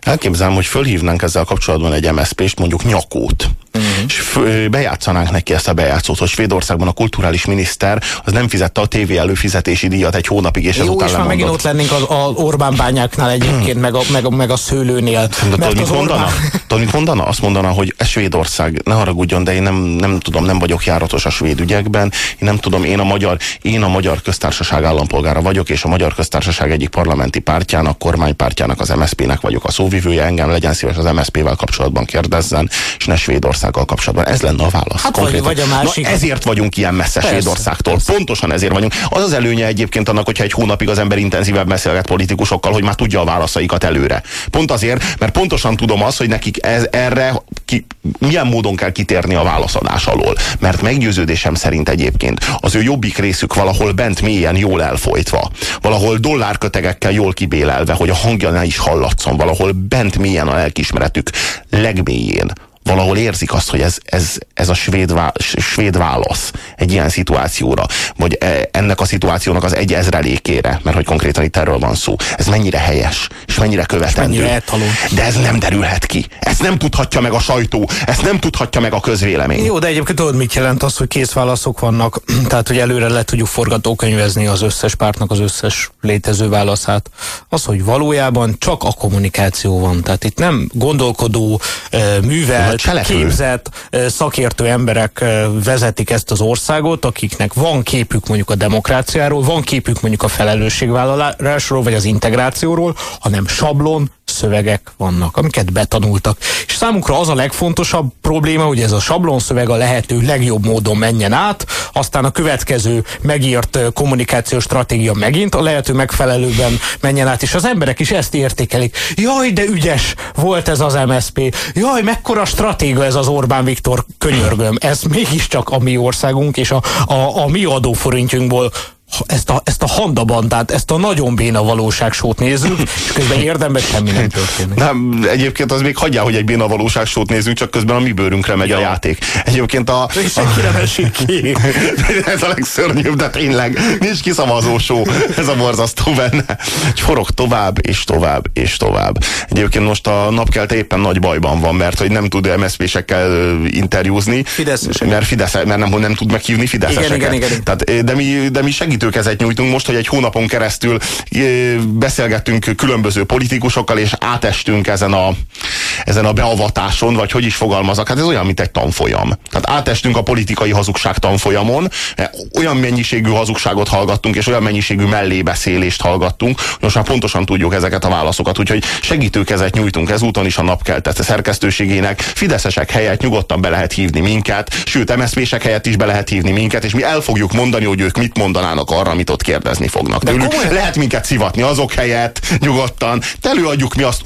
Elképzelem, hogy fölhívnánk ezzel kapcsolatban egy MSZP-st, mondjuk Nyakót, uh-huh. és bejátszanánk neki ezt a bejátszót, hogy Svédországban a kulturális miniszter az nem fizette a tévé előfizetési díjat egy hónapig, és Jó, ezután és már megint ott lennénk az, az Orbán bányáknál egyébként, meg a, meg a, meg a szőlőnél. Tudod, mit mondana? Tudod, mit mondana? Azt mondana, hogy ez Svédország, ne haragudjon, de én nem, nem tudom, nem vagyok járatos a svéd ügyekben, én nem tudom, én a magyar, én a magyar köztársaság állampolgára vagyok, és a magyar köztársaság egyik parlamenti pártjának, kormánypártjának, az MSZP-nek vagyok a szóvivője, engem legyen szíves az MSZP-vel kapcsolatban kérdezzen, és ne Svédországgal kapcsolatban. Ez lenne a válasz. Hát vagy- vagy a másik- Na, ezért vagyunk ilyen messze Persze, Svédországtól. Pontosan ezért vagyunk. Az az előnye egyébként annak, hogyha egy hónapig az ember intenzívebb beszélget politikusokkal, hogy már tudja a válaszaikat előre. Pont azért, mert pontosan tudom azt, hogy nekik ez, erre ki, milyen módon kell kitérni a válaszadás alól. Mert meggyőződésem szerint egyébként az ő jobbik részük valahol bent mélyen jól elfolytva, valahol dollárkötegekkel jól kibélelve, hogy a hangja ne is hallatszon, valahol bent mélyen a lelkismeretük legmélyén valahol érzik azt, hogy ez, ez, ez a svéd, vá, svéd válasz egy ilyen szituációra, vagy e, ennek a szituációnak az egy ezrelékére, mert hogy konkrétan itt erről van szó. Ez mennyire helyes, és mennyire követendő. mennyire etalon. De ez nem derülhet ki. Ezt nem tudhatja meg a sajtó, ezt nem tudhatja meg a közvélemény. Jó, de egyébként tudod, mit jelent az, hogy kész válaszok vannak, <clears throat> tehát hogy előre le tudjuk forgatókönyvezni az összes pártnak az összes létező válaszát. Az, hogy valójában csak a kommunikáció van. Tehát itt nem gondolkodó, eh, cselekvő. képzett, szakértő emberek vezetik ezt az országot, akiknek van képük mondjuk a demokráciáról, van képük mondjuk a felelősségvállalásról, vagy az integrációról, hanem sablon, szövegek vannak, amiket betanultak. És számukra az a legfontosabb probléma, hogy ez a sablonszöveg a lehető legjobb módon menjen át, aztán a következő megírt kommunikációs stratégia megint a lehető megfelelőben menjen át, és az emberek is ezt értékelik. Jaj, de ügyes volt ez az MSP. Jaj, mekkora stratéga ez az Orbán Viktor, könyörgöm. Ez mégiscsak a mi országunk, és a, a, a mi adóforintjunkból ezt a, ezt a handabandát, ezt a nagyon béna valóságsót nézzük, és közben érdemben semmi nem történik. Nem, egyébként az még hagyjál, hogy egy béna valóságsót nézzünk, csak közben a mi bőrünkre megy ja. a játék. Egyébként a... És senki nem esik ki. <laughs> ez a legszörnyűbb, de tényleg nincs kiszavazó só. Ez a borzasztó benne. Forog tovább, és tovább, és tovább. Egyébként most a napkelte éppen nagy bajban van, mert hogy nem tud MSZP-sekkel interjúzni. Fideszesek. Mert, Fidesz, mert nem, nem tud meghívni Fideszeseket. Igen, igen, igen. Tehát, de, mi, de mi segítőkezet nyújtunk most, hogy egy hónapon keresztül beszélgettünk különböző politikusokkal, és átestünk ezen a, ezen a beavatáson, vagy hogy is fogalmazok, hát ez olyan, mint egy tanfolyam. Tehát átestünk a politikai hazugság tanfolyamon, olyan mennyiségű hazugságot hallgattunk, és olyan mennyiségű mellébeszélést hallgattunk, hogy most már pontosan tudjuk ezeket a válaszokat. Úgyhogy segítőkezet nyújtunk ezúton is a napkeltet szerkesztőségének. Fideszesek helyett nyugodtan be lehet hívni minket, sőt, MSZP-sek helyett is be lehet hívni minket, és mi el fogjuk mondani, hogy ők mit mondanának arra, amit ott kérdezni fognak De tőlük. Komolyan? Lehet minket szivatni azok helyett, nyugodtan. Előadjuk mi azt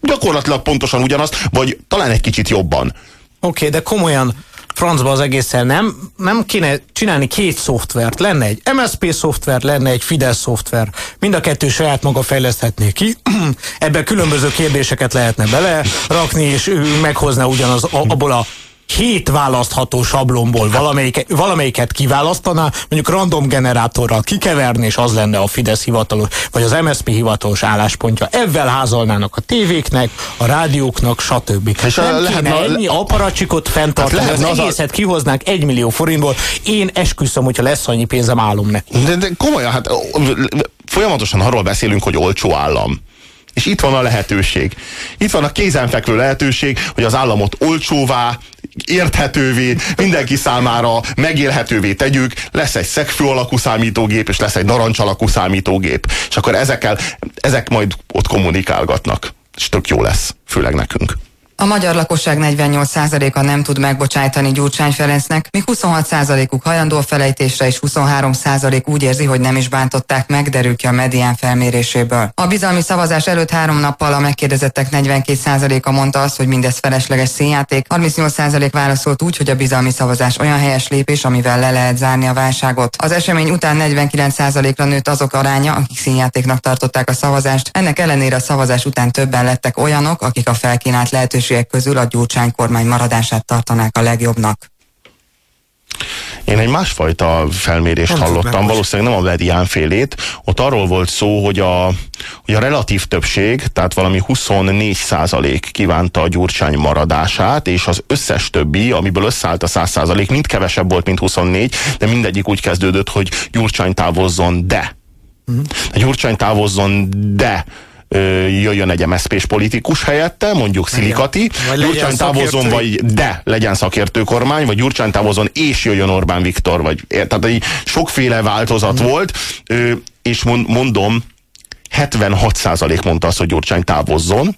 gyakorlatilag pontosan ugyanazt, vagy talán egy kicsit jobban. Oké, okay, de komolyan francba az egészen nem, nem kéne csinálni két szoftvert. Lenne egy MSP szoftver, lenne egy Fidesz szoftver. Mind a kettő saját maga fejleszthetné ki. <clears throat> Ebben különböző kérdéseket lehetne bele rakni, és ő meghozna ugyanaz abból a hét választható sablonból valamelyik, valamelyiket kiválasztaná, mondjuk random generátorral kikeverni, és az lenne a Fidesz hivatalos, vagy az MSZP hivatalos álláspontja. Ezzel házalnának a tévéknek, a rádióknak, stb. És Nem lehetne, kéne ennyi aparacsikot fenntartani, hát az egészet a... kihoznák egy millió forintból. Én esküszöm, hogyha lesz annyi pénzem, állom neki. De, de komolyan, hát folyamatosan arról beszélünk, hogy olcsó állam. És itt van a lehetőség. Itt van a kézenfekvő lehetőség, hogy az államot olcsóvá, érthetővé, mindenki számára megélhetővé tegyük, lesz egy szegfő alakú számítógép, és lesz egy narancs alakú számítógép. És akkor ezekkel, ezek majd ott kommunikálgatnak. És tök jó lesz, főleg nekünk. A magyar lakosság 48%-a nem tud megbocsájtani Gyurcsány Ferencnek, míg 26%-uk hajlandó felejtésre és 23% úgy érzi, hogy nem is bántották meg, derül ki a medián felméréséből. A bizalmi szavazás előtt három nappal a megkérdezettek 42%-a mondta azt, hogy mindez felesleges színjáték, 38% válaszolt úgy, hogy a bizalmi szavazás olyan helyes lépés, amivel le lehet zárni a válságot. Az esemény után 49%-ra nőtt azok aránya, akik színjátéknak tartották a szavazást, ennek ellenére a szavazás után többen lettek olyanok, akik a felkínált lehetőség lehetőségek közül a Gyurcsány kormány maradását tartanák a legjobbnak. Én egy másfajta felmérést nem hallottam, valószínűleg nem a medián félét. Ott arról volt szó, hogy a, hogy a relatív többség, tehát valami 24 százalék kívánta a Gyurcsány maradását, és az összes többi, amiből összeállt a 100 százalék, mind kevesebb volt, mint 24, de mindegyik úgy kezdődött, hogy Gyurcsány távozzon, de. Uh-huh. A Gyurcsány távozzon, de jöjjön egy MSZP-s politikus helyette, mondjuk Szilikati, Gyurcsány távozon, vagy de legyen szakértő kormány, vagy Gyurcsány távozon, és jöjjön Orbán Viktor, vagy tehát egy sokféle változat mm. volt, és mondom, 76% mondta azt, hogy Gyurcsány távozzon,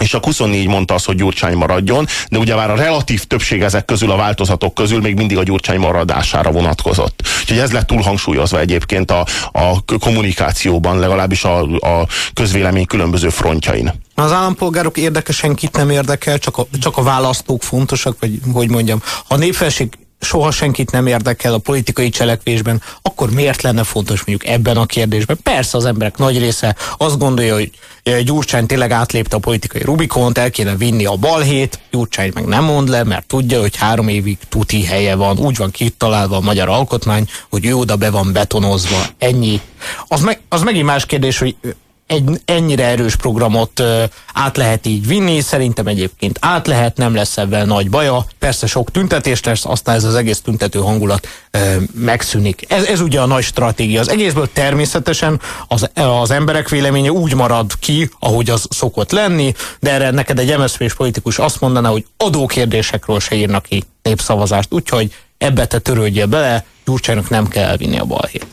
és a 24 mondta azt, hogy Gyurcsány maradjon, de ugye már a relatív többség ezek közül a változatok közül még mindig a Gyurcsány maradására vonatkozott. Úgyhogy ez lett túlhangsúlyozva egyébként a, a kommunikációban, legalábbis a, a közvélemény különböző frontjain. Az állampolgárok érdekesen kit nem érdekel, csak a, csak a választók fontosak, vagy hogy mondjam. Ha a népfelség soha senkit nem érdekel a politikai cselekvésben, akkor miért lenne fontos mondjuk ebben a kérdésben? Persze az emberek nagy része azt gondolja, hogy Gyurcsány tényleg átlépte a politikai Rubikont, el kéne vinni a balhét, Gyurcsány meg nem mond le, mert tudja, hogy három évig tuti helye van, úgy van kitalálva a magyar alkotmány, hogy ő oda be van betonozva, ennyi. Az, meg, az megint más kérdés, hogy egy ennyire erős programot át lehet így vinni, szerintem egyébként át lehet, nem lesz ebben nagy baja, persze sok tüntetés lesz, aztán ez az egész tüntető hangulat megszűnik. Ez, ez ugye a nagy stratégia. Az egészből természetesen az, az emberek véleménye úgy marad ki, ahogy az szokott lenni, de erre neked egy MSZP-s politikus azt mondaná, hogy adókérdésekről se írnak ki népszavazást, úgyhogy ebbe te törődjél bele, Gyurcsánynak nem kell elvinni a balhét.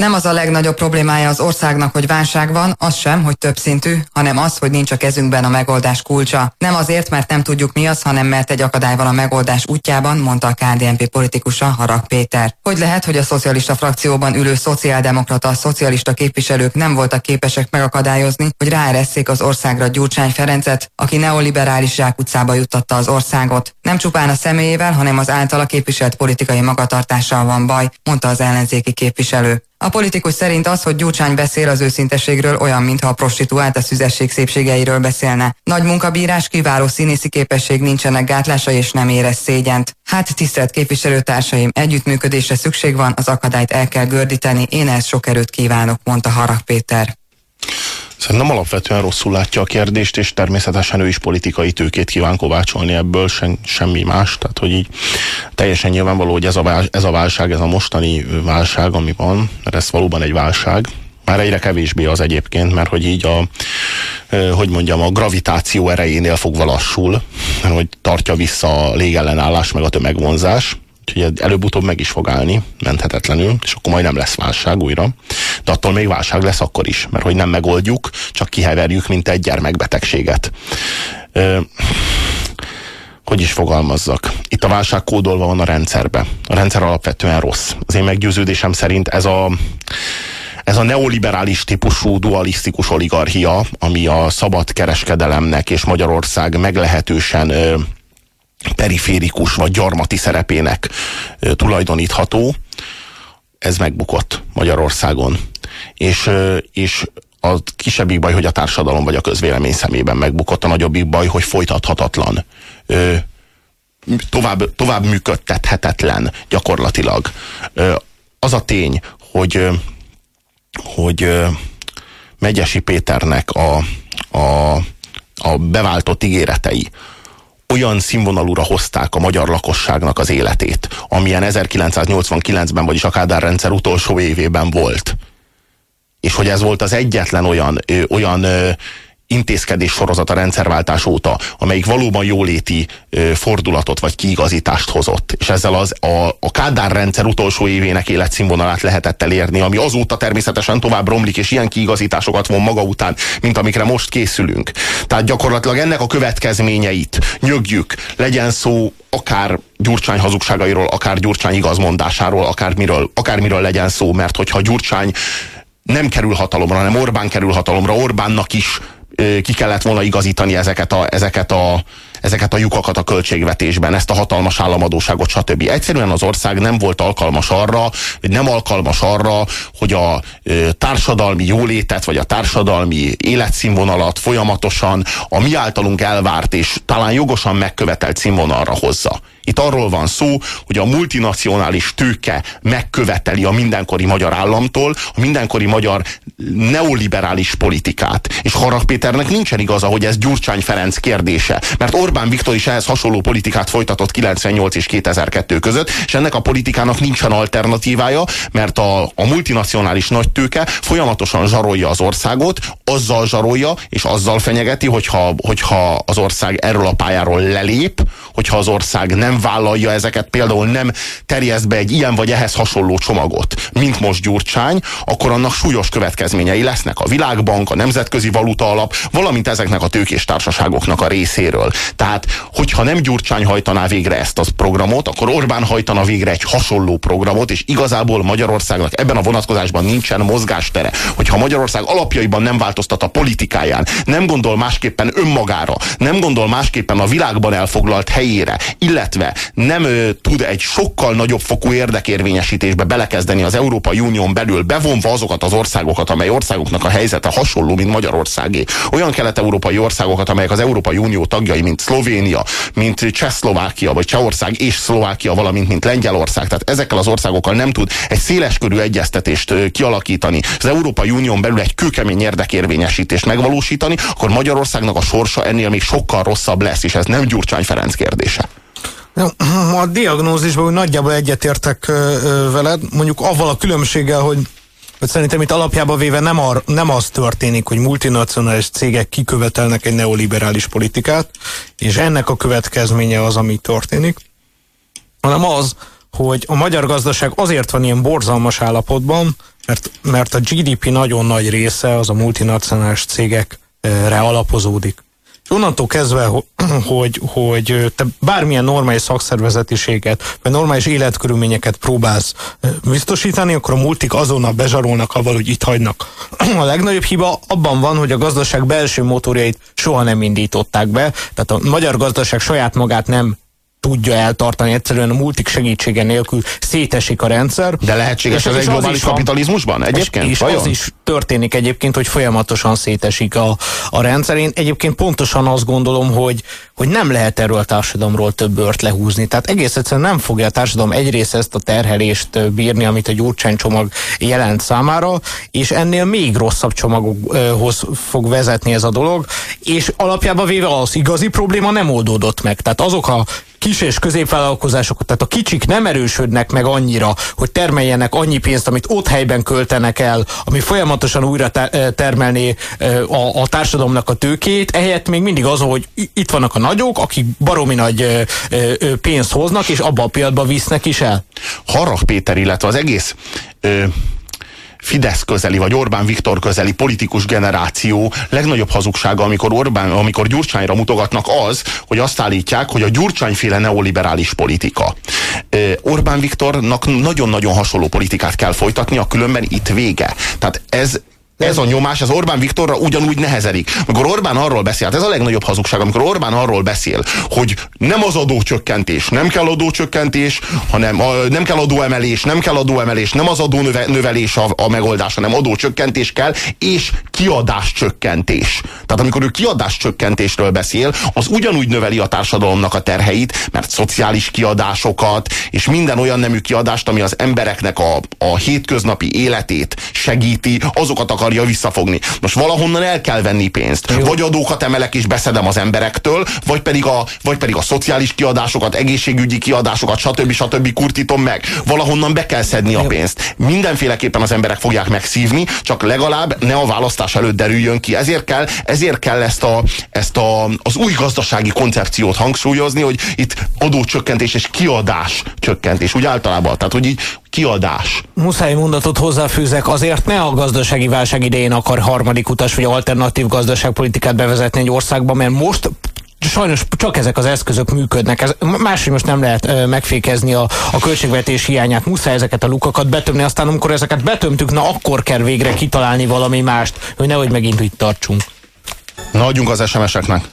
Nem az a legnagyobb problémája az országnak, hogy válság van, az sem, hogy többszintű, hanem az, hogy nincs a kezünkben a megoldás kulcsa. Nem azért, mert nem tudjuk mi az, hanem mert egy akadály van a megoldás útjában, mondta a KDNP politikusa Harag Péter. Hogy lehet, hogy a szocialista frakcióban ülő szociáldemokrata, szocialista képviselők nem voltak képesek megakadályozni, hogy ráeresszék az országra Gyurcsány Ferencet, aki neoliberális zsákutcába juttatta az országot. Nem csupán a személyével, hanem az általa képviselt politikai magatartással van baj, mondta az ellenzéki képviselő. A politikus szerint az, hogy Gyurcsány beszél az őszintességről olyan, mintha a prostituált a szüzesség szépségeiről beszélne. Nagy munkabírás, kiváló színészi képesség nincsenek gátlása és nem érez szégyent. Hát tisztelt képviselőtársaim, együttműködésre szükség van, az akadályt el kell gördíteni, én ezt sok erőt kívánok, mondta Harag Péter. Szerintem alapvetően rosszul látja a kérdést, és természetesen ő is politikai tőkét kíván kovácsolni ebből, sem, semmi más. Tehát, hogy így teljesen nyilvánvaló, hogy ez a, válság, ez a válság, ez a mostani válság, ami van, mert ez valóban egy válság, már egyre kevésbé az egyébként, mert hogy így a, hogy mondjam, a gravitáció erejénél fogva lassul, hogy tartja vissza a légellenállás meg a tömegvonzás, úgyhogy előbb-utóbb meg is fog állni, menthetetlenül, és akkor majd nem lesz válság újra. De attól még válság lesz akkor is, mert hogy nem megoldjuk, csak kiheverjük, mint egy gyermekbetegséget. Ö, hogy is fogalmazzak. Itt a válság kódolva van a rendszerbe. A rendszer alapvetően rossz. Az én meggyőződésem szerint ez a ez a neoliberális típusú dualisztikus oligarchia, ami a szabad kereskedelemnek és Magyarország meglehetősen periférikus vagy gyarmati szerepének tulajdonítható, ez megbukott Magyarországon. És, és a kisebbik baj, hogy a társadalom vagy a közvélemény szemében megbukott, a nagyobbik baj, hogy folytathatatlan. Tovább, tovább működtethetetlen gyakorlatilag. Az a tény, hogy, hogy Megyesi Péternek a, a, a beváltott ígéretei, olyan színvonalúra hozták a magyar lakosságnak az életét, amilyen 1989-ben, vagyis a Kádár rendszer utolsó évében volt. És hogy ez volt az egyetlen olyan, ö, olyan intézkedés sorozat a rendszerváltás óta, amelyik valóban jóléti fordulatot vagy kiigazítást hozott. És ezzel az, a, a Kádár rendszer utolsó évének életszínvonalát lehetett elérni, ami azóta természetesen tovább romlik, és ilyen kiigazításokat von maga után, mint amikre most készülünk. Tehát gyakorlatilag ennek a következményeit nyögjük, legyen szó akár Gyurcsány hazugságairól, akár Gyurcsány igazmondásáról, akármiről, akármiről legyen szó, mert hogyha Gyurcsány nem kerül hatalomra, hanem Orbán kerül hatalomra, Orbánnak is ki kellett volna igazítani ezeket a, ezeket a, ezeket a lyukakat a költségvetésben, ezt a hatalmas államadóságot, stb. Egyszerűen az ország nem volt alkalmas arra, nem alkalmas arra, hogy a társadalmi jólétet, vagy a társadalmi életszínvonalat folyamatosan a mi általunk elvárt és talán jogosan megkövetelt színvonalra hozza. Itt arról van szó, hogy a multinacionális tőke megköveteli a mindenkori magyar államtól a mindenkori magyar neoliberális politikát. És Harag Péternek nincsen igaza, hogy ez Gyurcsány Ferenc kérdése. Mert Orbán Viktor is ehhez hasonló politikát folytatott 98 és 2002 között, és ennek a politikának nincsen alternatívája, mert a, a multinacionális nagytőke folyamatosan zsarolja az országot, azzal zsarolja, és azzal fenyegeti, hogyha, hogyha az ország erről a pályáról lelép, hogyha az ország nem vállalja ezeket, például nem terjeszt be egy ilyen vagy ehhez hasonló csomagot, mint most Gyurcsány, akkor annak súlyos következményei lesznek a Világbank, a Nemzetközi Valuta Alap, valamint ezeknek a tőkés társaságoknak a részéről. Tehát, hogyha nem Gyurcsány hajtaná végre ezt a programot, akkor Orbán hajtana végre egy hasonló programot, és igazából Magyarországnak ebben a vonatkozásban nincsen mozgástere. Hogyha Magyarország alapjaiban nem változtat a politikáján, nem gondol másképpen önmagára, nem gondol másképpen a világban elfoglalt helyére, illetve nem ö, tud egy sokkal nagyobb fokú érdekérvényesítésbe belekezdeni az Európai Unión belül, bevonva azokat az országokat, amely országoknak a helyzete hasonló, mint Magyarországé. Olyan kelet-európai országokat, amelyek az Európai Unió tagjai, mint Szlovénia, mint Csehszlovákia, vagy Csehország és Szlovákia, valamint mint Lengyelország. Tehát ezekkel az országokkal nem tud egy széleskörű egyeztetést kialakítani, az Európai Unión belül egy kőkemény érdekérvényesítést megvalósítani, akkor Magyarországnak a sorsa ennél még sokkal rosszabb lesz, és ez nem Gyurcsány Ferenc kérdése. <clears throat> A diagnózisban nagyjából egyetértek veled, mondjuk avval a különbséggel, hogy hogy szerintem itt alapjában véve nem, ar, nem az történik, hogy multinacionális cégek kikövetelnek egy neoliberális politikát, és ennek a következménye az, ami történik, hanem az, hogy a magyar gazdaság azért van ilyen borzalmas állapotban, mert, mert a GDP nagyon nagy része az a multinacionális cégekre alapozódik. Onnantól kezdve, <clears throat> hogy, hogy te bármilyen normális szakszervezetiséget, vagy normális életkörülményeket próbálsz biztosítani, akkor a multik azonnal bezsarolnak avval, hogy itt hagynak. <clears throat> A legnagyobb hiba abban van, hogy a gazdaság belső motorjait soha nem indították be, tehát a magyar gazdaság saját magát nem tudja eltartani, egyszerűen a multik segítsége nélkül szétesik a rendszer. De lehetséges ez egy globális kapitalizmusban egyébként? És vajon? az is történik egyébként, hogy folyamatosan szétesik a, a rendszer. Én egyébként pontosan azt gondolom, hogy, hogy nem lehet erről a társadalomról több bört lehúzni. Tehát egész egyszerűen nem fogja a társadalom egyrészt ezt a terhelést bírni, amit a Gyurcsány csomag jelent számára, és ennél még rosszabb csomaghoz fog vezetni ez a dolog, és alapjában véve az igazi probléma nem oldódott meg. Tehát azok a kis és középvállalkozások, tehát a kicsik nem erősödnek meg annyira, hogy termeljenek annyi pénzt, amit ott helyben költenek el, ami folyamatosan újra termelné a, a társadalomnak a tőkét, ehelyett még mindig az, hogy itt vannak a nagyok, akik baromi nagy pénzt hoznak, és abba a piacba visznek is el. Harag Péter, illetve az egész Fidesz közeli, vagy Orbán Viktor közeli politikus generáció legnagyobb hazugsága, amikor, Orbán, amikor Gyurcsányra mutogatnak az, hogy azt állítják, hogy a Gyurcsányféle neoliberális politika. Orbán Viktornak nagyon-nagyon hasonló politikát kell folytatnia, különben itt vége. Tehát ez, ez a nyomás az Orbán Viktorra ugyanúgy nehezedik. Amikor Orbán arról beszél, hát ez a legnagyobb hazugság, amikor Orbán arról beszél, hogy nem az adócsökkentés, nem kell adócsökkentés, hanem a, nem kell adóemelés, nem kell adóemelés, nem az adónövelés a, a megoldás, hanem adócsökkentés kell, és kiadáscsökkentés. Tehát amikor ő kiadáscsökkentésről beszél, az ugyanúgy növeli a társadalomnak a terheit, mert szociális kiadásokat, és minden olyan nemű kiadást, ami az embereknek a, a hétköznapi életét segíti, azokat akar akarja visszafogni. Most valahonnan el kell venni pénzt. Jó. Vagy adókat emelek és beszedem az emberektől, vagy pedig a, vagy pedig a szociális kiadásokat, egészségügyi kiadásokat, stb. stb. kurtítom meg. Valahonnan be kell szedni a pénzt. Mindenféleképpen az emberek fogják megszívni, csak legalább ne a választás előtt derüljön ki. Ezért kell, ezért kell ezt, a, ezt a, az új gazdasági koncepciót hangsúlyozni, hogy itt adócsökkentés és kiadás csökkentés, úgy általában. Tehát, hogy így kiadás. Muszáj mondatot hozzáfűzek, azért ne a gazdasági válság idején akar harmadik utas vagy alternatív gazdaságpolitikát bevezetni egy országba, mert most sajnos csak ezek az eszközök működnek. Ez, máshogy most nem lehet ö, megfékezni a, a költségvetés hiányát. Muszáj ezeket a lukakat betömni, aztán amikor ezeket betömtük, na akkor kell végre kitalálni valami mást, hogy nehogy megint úgy tartsunk. Na, adjunk az SMS-eknek.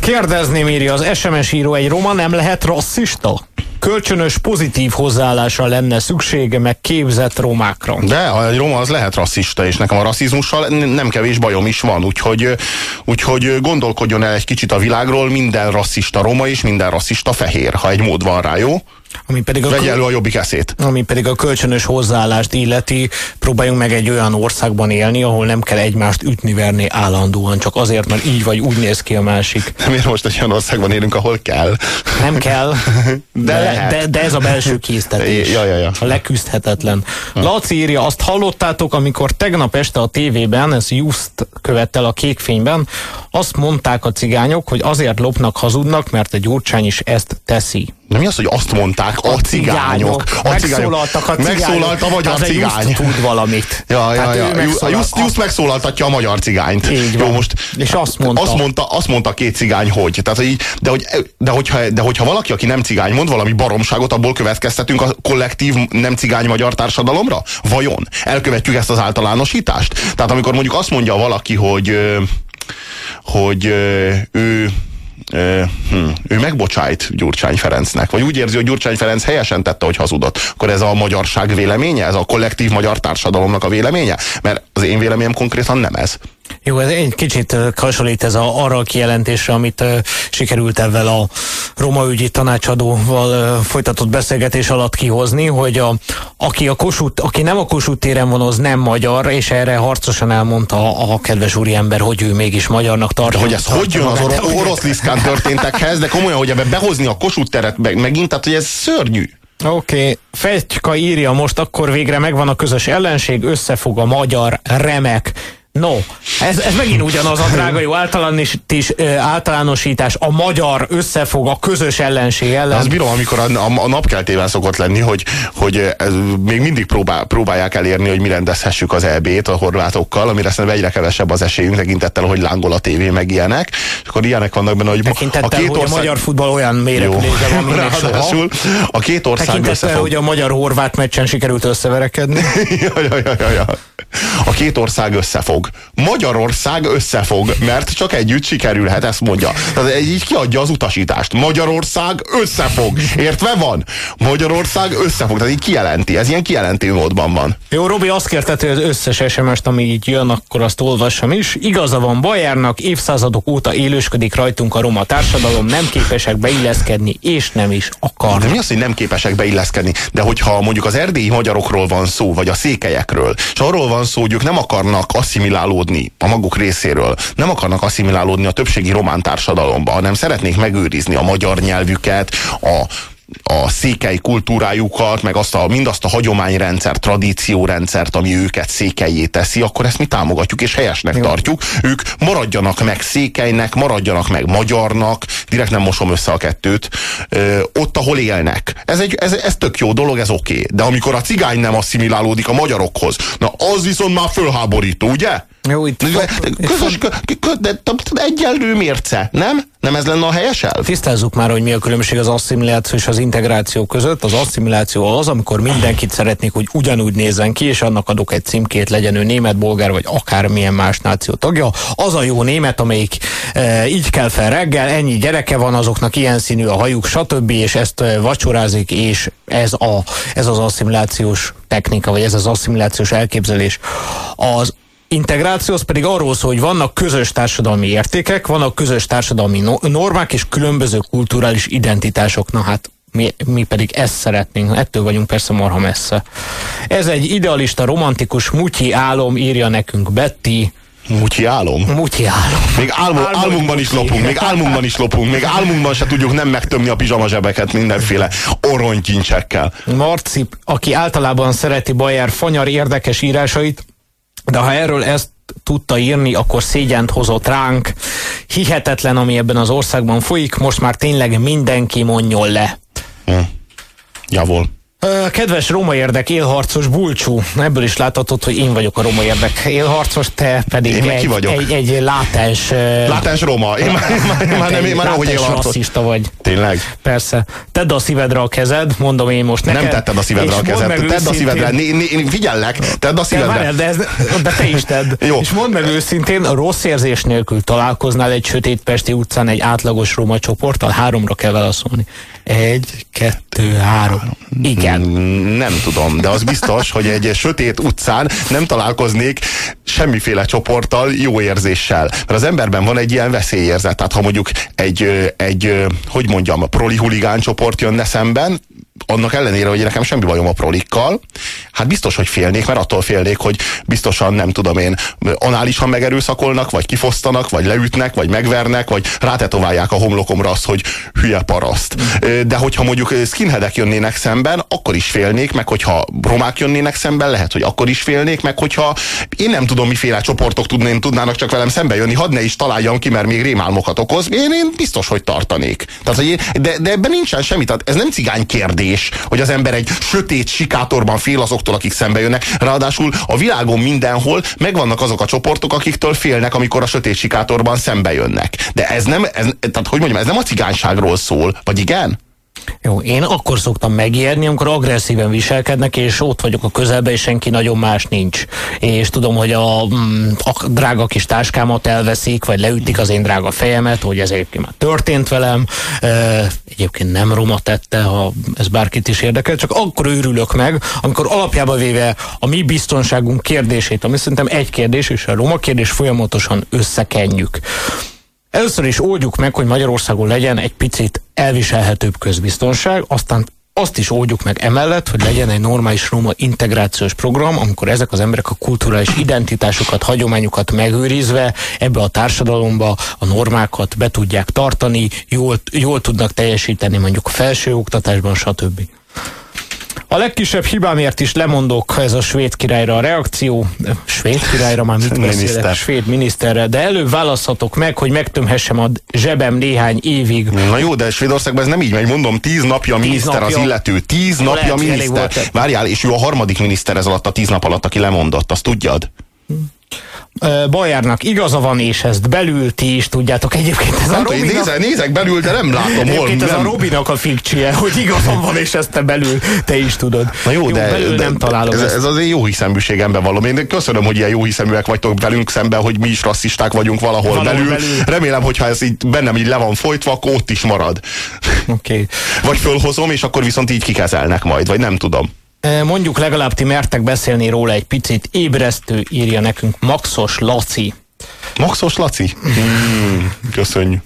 Kérdezném, írja az SMS író, egy roma nem lehet rasszista? Kölcsönös pozitív hozzáállásra lenne szüksége, meg képzett romákra. De a roma az lehet rasszista, és nekem a rasszizmussal nem kevés bajom is van, úgyhogy, úgyhogy gondolkodjon el egy kicsit a világról, minden rasszista roma és minden rasszista fehér, ha egy mód van rá, jó? Ami pedig a Vegye elő a jobbik eszét. Ami pedig a kölcsönös hozzáállást illeti, próbáljunk meg egy olyan országban élni, ahol nem kell egymást ütni-verni állandóan, csak azért, mert így vagy úgy néz ki a másik. De miért most egy olyan országban élünk, ahol kell? Nem kell, <laughs> de, de, de, de ez a belső késztetés. Ja, ja, ja. Leküzdhetetlen. Ha. Laci írja, azt hallottátok, amikor tegnap este a tévében, ez Just követtel a kékfényben, azt mondták a cigányok, hogy azért lopnak, hazudnak, mert a Gyurcsány is ezt teszi. Nem mi az, hogy azt mondták a, a cigányok. A megszólaltak a cigányok. Megszólalt a magyar hát cigány. tud valamit. Ja, ja, ja. A just, just megszólaltatja a magyar cigányt. Így van. Jó, most és azt mondta. Azt mondta, azt mondta két cigány, hogy. Tehát, hogy de, hogy, de, hogyha, de hogyha valaki, aki nem cigány, mond valami baromságot, abból következtetünk a kollektív nem cigány magyar társadalomra? Vajon? Elkövetjük ezt az általánosítást? Tehát amikor mondjuk azt mondja valaki, hogy hogy ő hm, ő megbocsájt Gyurcsány Ferencnek, vagy úgy érzi, hogy Gyurcsány Ferenc helyesen tette, hogy hazudott, akkor ez a magyarság véleménye, ez a kollektív magyar társadalomnak a véleménye? Mert az én véleményem konkrétan nem ez. Jó, ez egy kicsit hasonlít ez a, arra a kijelentésre, amit uh, sikerült ezzel a Roma ügyi tanácsadóval uh, folytatott beszélgetés alatt kihozni, hogy a, aki, a Kossuth, aki nem a Kossuth téren van, az nem magyar, és erre harcosan elmondta a, a kedves úriember, hogy ő mégis magyarnak tartja. De hogy ez hogy jön az or- orosz liszkán történtekhez, de komolyan, hogy ebbe behozni a Kossuth teret meg, megint, tehát hogy ez szörnyű. Oké, okay. Fegyka írja most, akkor végre megvan a közös ellenség, összefog a magyar remek No, ez, ez megint ugyanaz a drága jó általánosítás, általánosítás, a magyar összefog a közös ellenség ellen. Az bírom, amikor a, a, a napkeltében szokott lenni, hogy, hogy ez, még mindig próbál, próbálják elérni, hogy mi rendezhessük az EB-t a horvátokkal, amire szerintem egyre kevesebb az esélyünk, tekintettel, hogy lángol a tévé, meg ilyenek. És akkor ilyenek vannak benne, hogy tekintettel, a két ország... hogy a magyar futball olyan méretlége van, mint soha. A két ország tekintettel, összefog... hogy a magyar-horvát meccsen sikerült összeverekedni. <laughs> ja, ja, ja, ja, ja. A két ország összefog. Magyarország összefog, mert csak együtt sikerülhet, ezt mondja. Tehát így kiadja az utasítást. Magyarország összefog. Értve van? Magyarország összefog. Tehát így kijelenti. Ez ilyen kijelentő módban van. Jó, Robi azt kérte, hogy az összes SMS-t, ami így jön, akkor azt olvassam is. Igaza van Bajárnak, évszázadok óta élősködik rajtunk a roma társadalom, nem képesek beilleszkedni, és nem is akar. De mi az, hogy nem képesek beilleszkedni? De hogyha mondjuk az erdélyi magyarokról van szó, vagy a székelyekről, és arról van szó, hogy ők nem akarnak asszimilálódni a maguk részéről, nem akarnak asszimilálódni a többségi román társadalomba, hanem szeretnék megőrizni a magyar nyelvüket, a a székely kultúrájukat, meg azt a, mindazt a hagyományrendszert, tradíciórendszert, ami őket székelyé teszi, akkor ezt mi támogatjuk és helyesnek Jó. tartjuk. Ők maradjanak meg székelynek, maradjanak meg magyarnak, direkt nem mosom össze a kettőt, ö, ott, ahol élnek. Ez, egy, ez, ez tök jó dolog, ez oké. Okay. De amikor a cigány nem asszimilálódik a magyarokhoz, na az viszont már fölháborító, ugye? Jó, itt Közös, de egyenlő mérce, nem? Nem ez lenne a helyes elv? Tisztázzuk már, hogy mi a különbség az asszimiláció és az integráció között. Az asszimiláció az, amikor mindenkit szeretnék, hogy ugyanúgy nézzen ki, és annak adok egy címkét, legyen ő német, bolgár vagy akármilyen más náció tagja. Az a jó német, amelyik e, így kell fel reggel, ennyi gyereke van, azoknak ilyen színű a hajuk, stb. és ezt e, vacsorázik, és ez, a, ez az asszimilációs technika, vagy ez az asszimilációs elképzelés. Az integráció az pedig arról szól, hogy vannak közös társadalmi értékek, vannak közös társadalmi normák és különböző kulturális identitások. Na hát mi, mi pedig ezt szeretnénk, ettől vagyunk persze marha messze. Ez egy idealista, romantikus, mutyi álom, írja nekünk Betty, Mutyi álom? Mutyi álom. Még álmo, álmunk álmunkban is lopunk, még álmunkban is lopunk, még álmunkban se tudjuk nem megtömni a pizsamazsebeket mindenféle oronykincsekkel. Marci, aki általában szereti Bajer fanyar érdekes írásait, de ha erről ezt tudta írni, akkor szégyent hozott ránk. Hihetetlen, ami ebben az országban folyik, most már tényleg mindenki mondjon le. Hm. Javol. Kedves Roma érdek élharcos Bulcsú, ebből is láthatod, hogy én vagyok a Roma érdek élharcos, te pedig én egy, vagyok. egy, egy látens... Látens Roma. Én már, én már, én már nem, én már ahogy élharcos. vagy. Tényleg? Persze. Tedd a szívedre a kezed, mondom én most neked. Nem tetted a szívedre a kezed. Tedd őszintén, a szívedre. Né, né, figyellek, tedd a szívedre. De, ez, de te is tedd. <laughs> Jó. És mondd meg őszintén, a rossz érzés nélkül találkoznál egy sötét Pesti utcán egy átlagos Roma csoporttal, háromra kell válaszolni. Egy, kettő, három. Igen. Nem tudom, de az biztos, hogy egy sötét utcán nem találkoznék semmiféle csoporttal, jó érzéssel. Mert az emberben van egy ilyen veszélyérzet. Tehát ha mondjuk egy, egy hogy mondjam, proli huligán csoport jönne szemben, annak ellenére, hogy nekem semmi bajom a prolikkal, hát biztos, hogy félnék, mert attól félnék, hogy biztosan nem tudom én, análisan megerőszakolnak, vagy kifosztanak, vagy leütnek, vagy megvernek, vagy rátetoválják a homlokomra azt, hogy hülye paraszt. De hogyha mondjuk skinheadek jönnének szemben, akkor is félnék, meg hogyha romák jönnének szemben, lehet, hogy akkor is félnék, meg hogyha én nem tudom, miféle csoportok tudnén, tudnának csak velem szembe jönni, hadd ne is találjam ki, mert még rémálmokat okoz, én, én biztos, hogy tartanék. Tehát, hogy én, de, de ebben nincsen semmi, tehát ez nem cigány kérdés kérdés, hogy az ember egy sötét sikátorban fél azoktól, akik szembe jönnek. Ráadásul a világon mindenhol megvannak azok a csoportok, akiktől félnek, amikor a sötét sikátorban szembe jönnek. De ez nem, ez, tehát hogy mondjam, ez nem a cigányságról szól, vagy igen? Jó, én akkor szoktam megijedni, amikor agresszíven viselkednek, és ott vagyok a közelben, és senki nagyon más nincs. És tudom, hogy a, mm, a drága kis táskámat elveszik, vagy leütik az én drága fejemet, hogy ez egyébként már történt velem. Egyébként nem Roma tette, ha ez bárkit is érdekel, csak akkor őrülök meg, amikor alapjába véve a mi biztonságunk kérdését, ami szerintem egy kérdés, és a Roma kérdés folyamatosan összekenjük. Először is oldjuk meg, hogy Magyarországon legyen egy picit elviselhetőbb közbiztonság, aztán azt is oldjuk meg emellett, hogy legyen egy normális roma integrációs program, amikor ezek az emberek a kulturális identitásukat, hagyományokat megőrizve ebbe a társadalomba a normákat be tudják tartani, jól, jól tudnak teljesíteni mondjuk a felsőoktatásban, stb. A legkisebb hibámért is lemondok ez a svéd királyra a reakció. Svéd királyra már mit <laughs> beszélek? Miniszter. Svéd miniszterre. De előbb választhatok meg, hogy megtömhessem a zsebem néhány évig. Na jó, de Svédországban ez nem így megy. Mondom, tíz napja miniszter napja. az illető. Tíz napja lehet, miniszter. Várjál, és ő a harmadik miniszter ez alatt a tíz nap alatt, aki lemondott. Azt tudjad? Bajárnak igaza van, és ezt belül ti is tudjátok. Egyébként ez a Nem Robinak... nézek, nézek belül, de nem látom, hol Egyébként ez a nem. Robinak a fikcsie, hogy igazam <laughs> van, és ezt te belül te is tudod. Na jó, de, belül de nem találom ez, ezt. ez az én jó hiszeműségemben való. Én köszönöm, hogy ilyen jó hiszeműek vagytok velünk szemben, hogy mi is rasszisták vagyunk valahol, Valahol belül. belül. Remélem, hogyha ez így bennem így le van folytva, akkor ott is marad. Oké. Okay. Vagy fölhozom, és akkor viszont így kikezelnek majd, vagy nem tudom. Mondjuk legalább ti mertek beszélni róla egy picit. Ébresztő írja nekünk Maxos Laci. Maxos Laci? Hmm, köszönjük.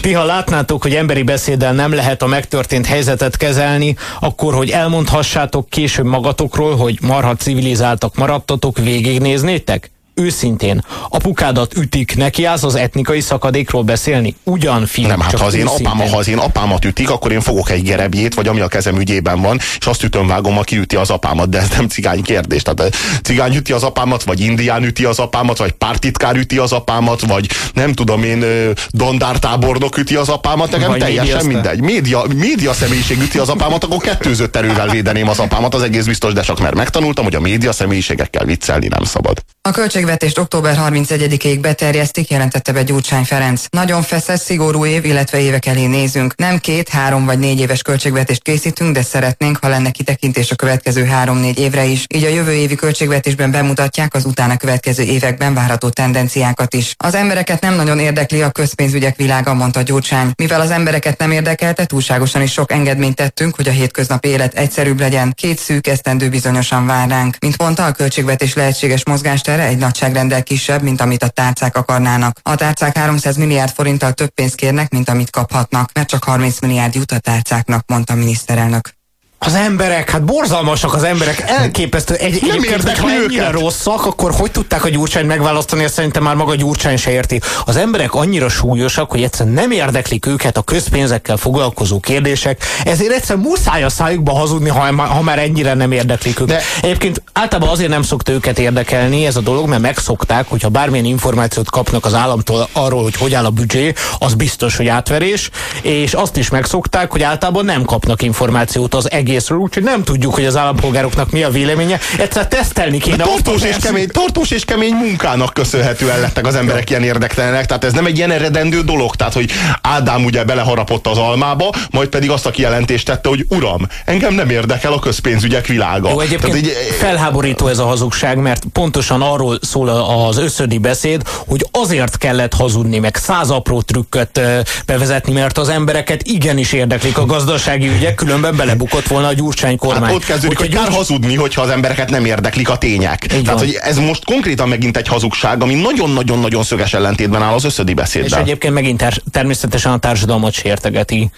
Ti, ha látnátok, hogy emberi beszéddel nem lehet a megtörtént helyzetet kezelni, akkor, hogy elmondhassátok később magatokról, hogy marha civilizáltak maradtatok, végignéznétek? Őszintén, apukádat ütik, neki állsz az etnikai szakadékról beszélni? Ugyan, fiú, Nem, hát ha az, én apám, ha az én apámat ütik, akkor én fogok egy gerebjét, vagy ami a kezem ügyében van, és azt ütöm vágom, aki üti az apámat, de ez nem cigány kérdés. Tehát eh, cigány üti az apámat, vagy indián üti az apámat, vagy pártitkár üti az apámat, vagy nem tudom én, ö, dandártábornok üti az apámat, nekem Vagy teljesen médiasztár. mindegy. Média, média személyiség üti az apámat, akkor kettőzött erővel védeném az apámat, az egész biztos, de csak mert megtanultam, hogy a média személyiségekkel viccelni nem szabad. A költségvetést október 31-ig beterjesztik, jelentette be Gyurcsány Ferenc. Nagyon feszes, szigorú év, illetve évek elé nézünk. Nem két, három vagy négy éves költségvetést készítünk, de szeretnénk, ha lenne kitekintés a következő három-négy évre is. Így a jövő évi költségvetésben bemutatják az utána következő években várható tendenciákat is. Az embereket nem nagyon érdekli a közpénzügyek világa, mondta Gyurcsány. Mivel az embereket nem érdekelte, túlságosan is sok engedményt tettünk, hogy a hétköznapi élet egyszerűbb legyen. Két szűk esztendő bizonyosan vár. Mint mondta, a költségvetés lehetséges mozgástere egy nagyságrendel kisebb, mint amit a tárcák akarnának. A tárcák 300 milliárd forinttal több pénzt kérnek, mint amit kaphatnak, mert csak 30 milliárd jut a tárcáknak, mondta a miniszterelnök. Az emberek, hát borzalmasak az emberek, elképesztő. Egy, egyébként, érdekli ha ennyire őket. rosszak, akkor hogy tudták a Gyurcsányt megválasztani, ezt szerintem már maga Gyurcsány se érti. Az emberek annyira súlyosak, hogy egyszerűen nem érdeklik őket a közpénzekkel foglalkozó kérdések, ezért egyszerűen muszáj a szájukba hazudni, ha, ha már ennyire nem érdeklik őket. De- Egyébként általában azért nem szokta őket érdekelni ez a dolog, mert megszokták, hogyha bármilyen információt kapnak az államtól arról, hogy hogy áll a büdzsé, az biztos, hogy átverés, és azt is megszokták, hogy általában nem kapnak információt az egészről, úgyhogy nem tudjuk, hogy az állampolgároknak mi a véleménye. Egyszer tesztelni kéne. De tartós és, kemény, tartós és kemény munkának köszönhetően lettek az emberek ilyen érdektelenek, tehát ez nem egy ilyen eredendő dolog, tehát hogy Ádám ugye beleharapott az almába, majd pedig azt a kijelentést tette, hogy uram, engem nem érdekel a közpénzügyek világa. Jó, egyébként Tehát így, felháborító ez a hazugság, mert pontosan arról szól az összödi beszéd, hogy azért kellett hazudni, meg száz apró trükköt bevezetni, mert az embereket igenis érdeklik a gazdasági ügyek, különben belebukott volna a Gyurcsány kormány. Hát ott kezdődik, hogy Úgyhogy kár hazudni, hogyha az embereket nem érdeklik a tények. Így Tehát, van. hogy ez most konkrétan megint egy hazugság, ami nagyon-nagyon-nagyon szöges ellentétben áll az összödi és beszéddel. egyébként megint ter- természetesen a társadalmat sértegeti.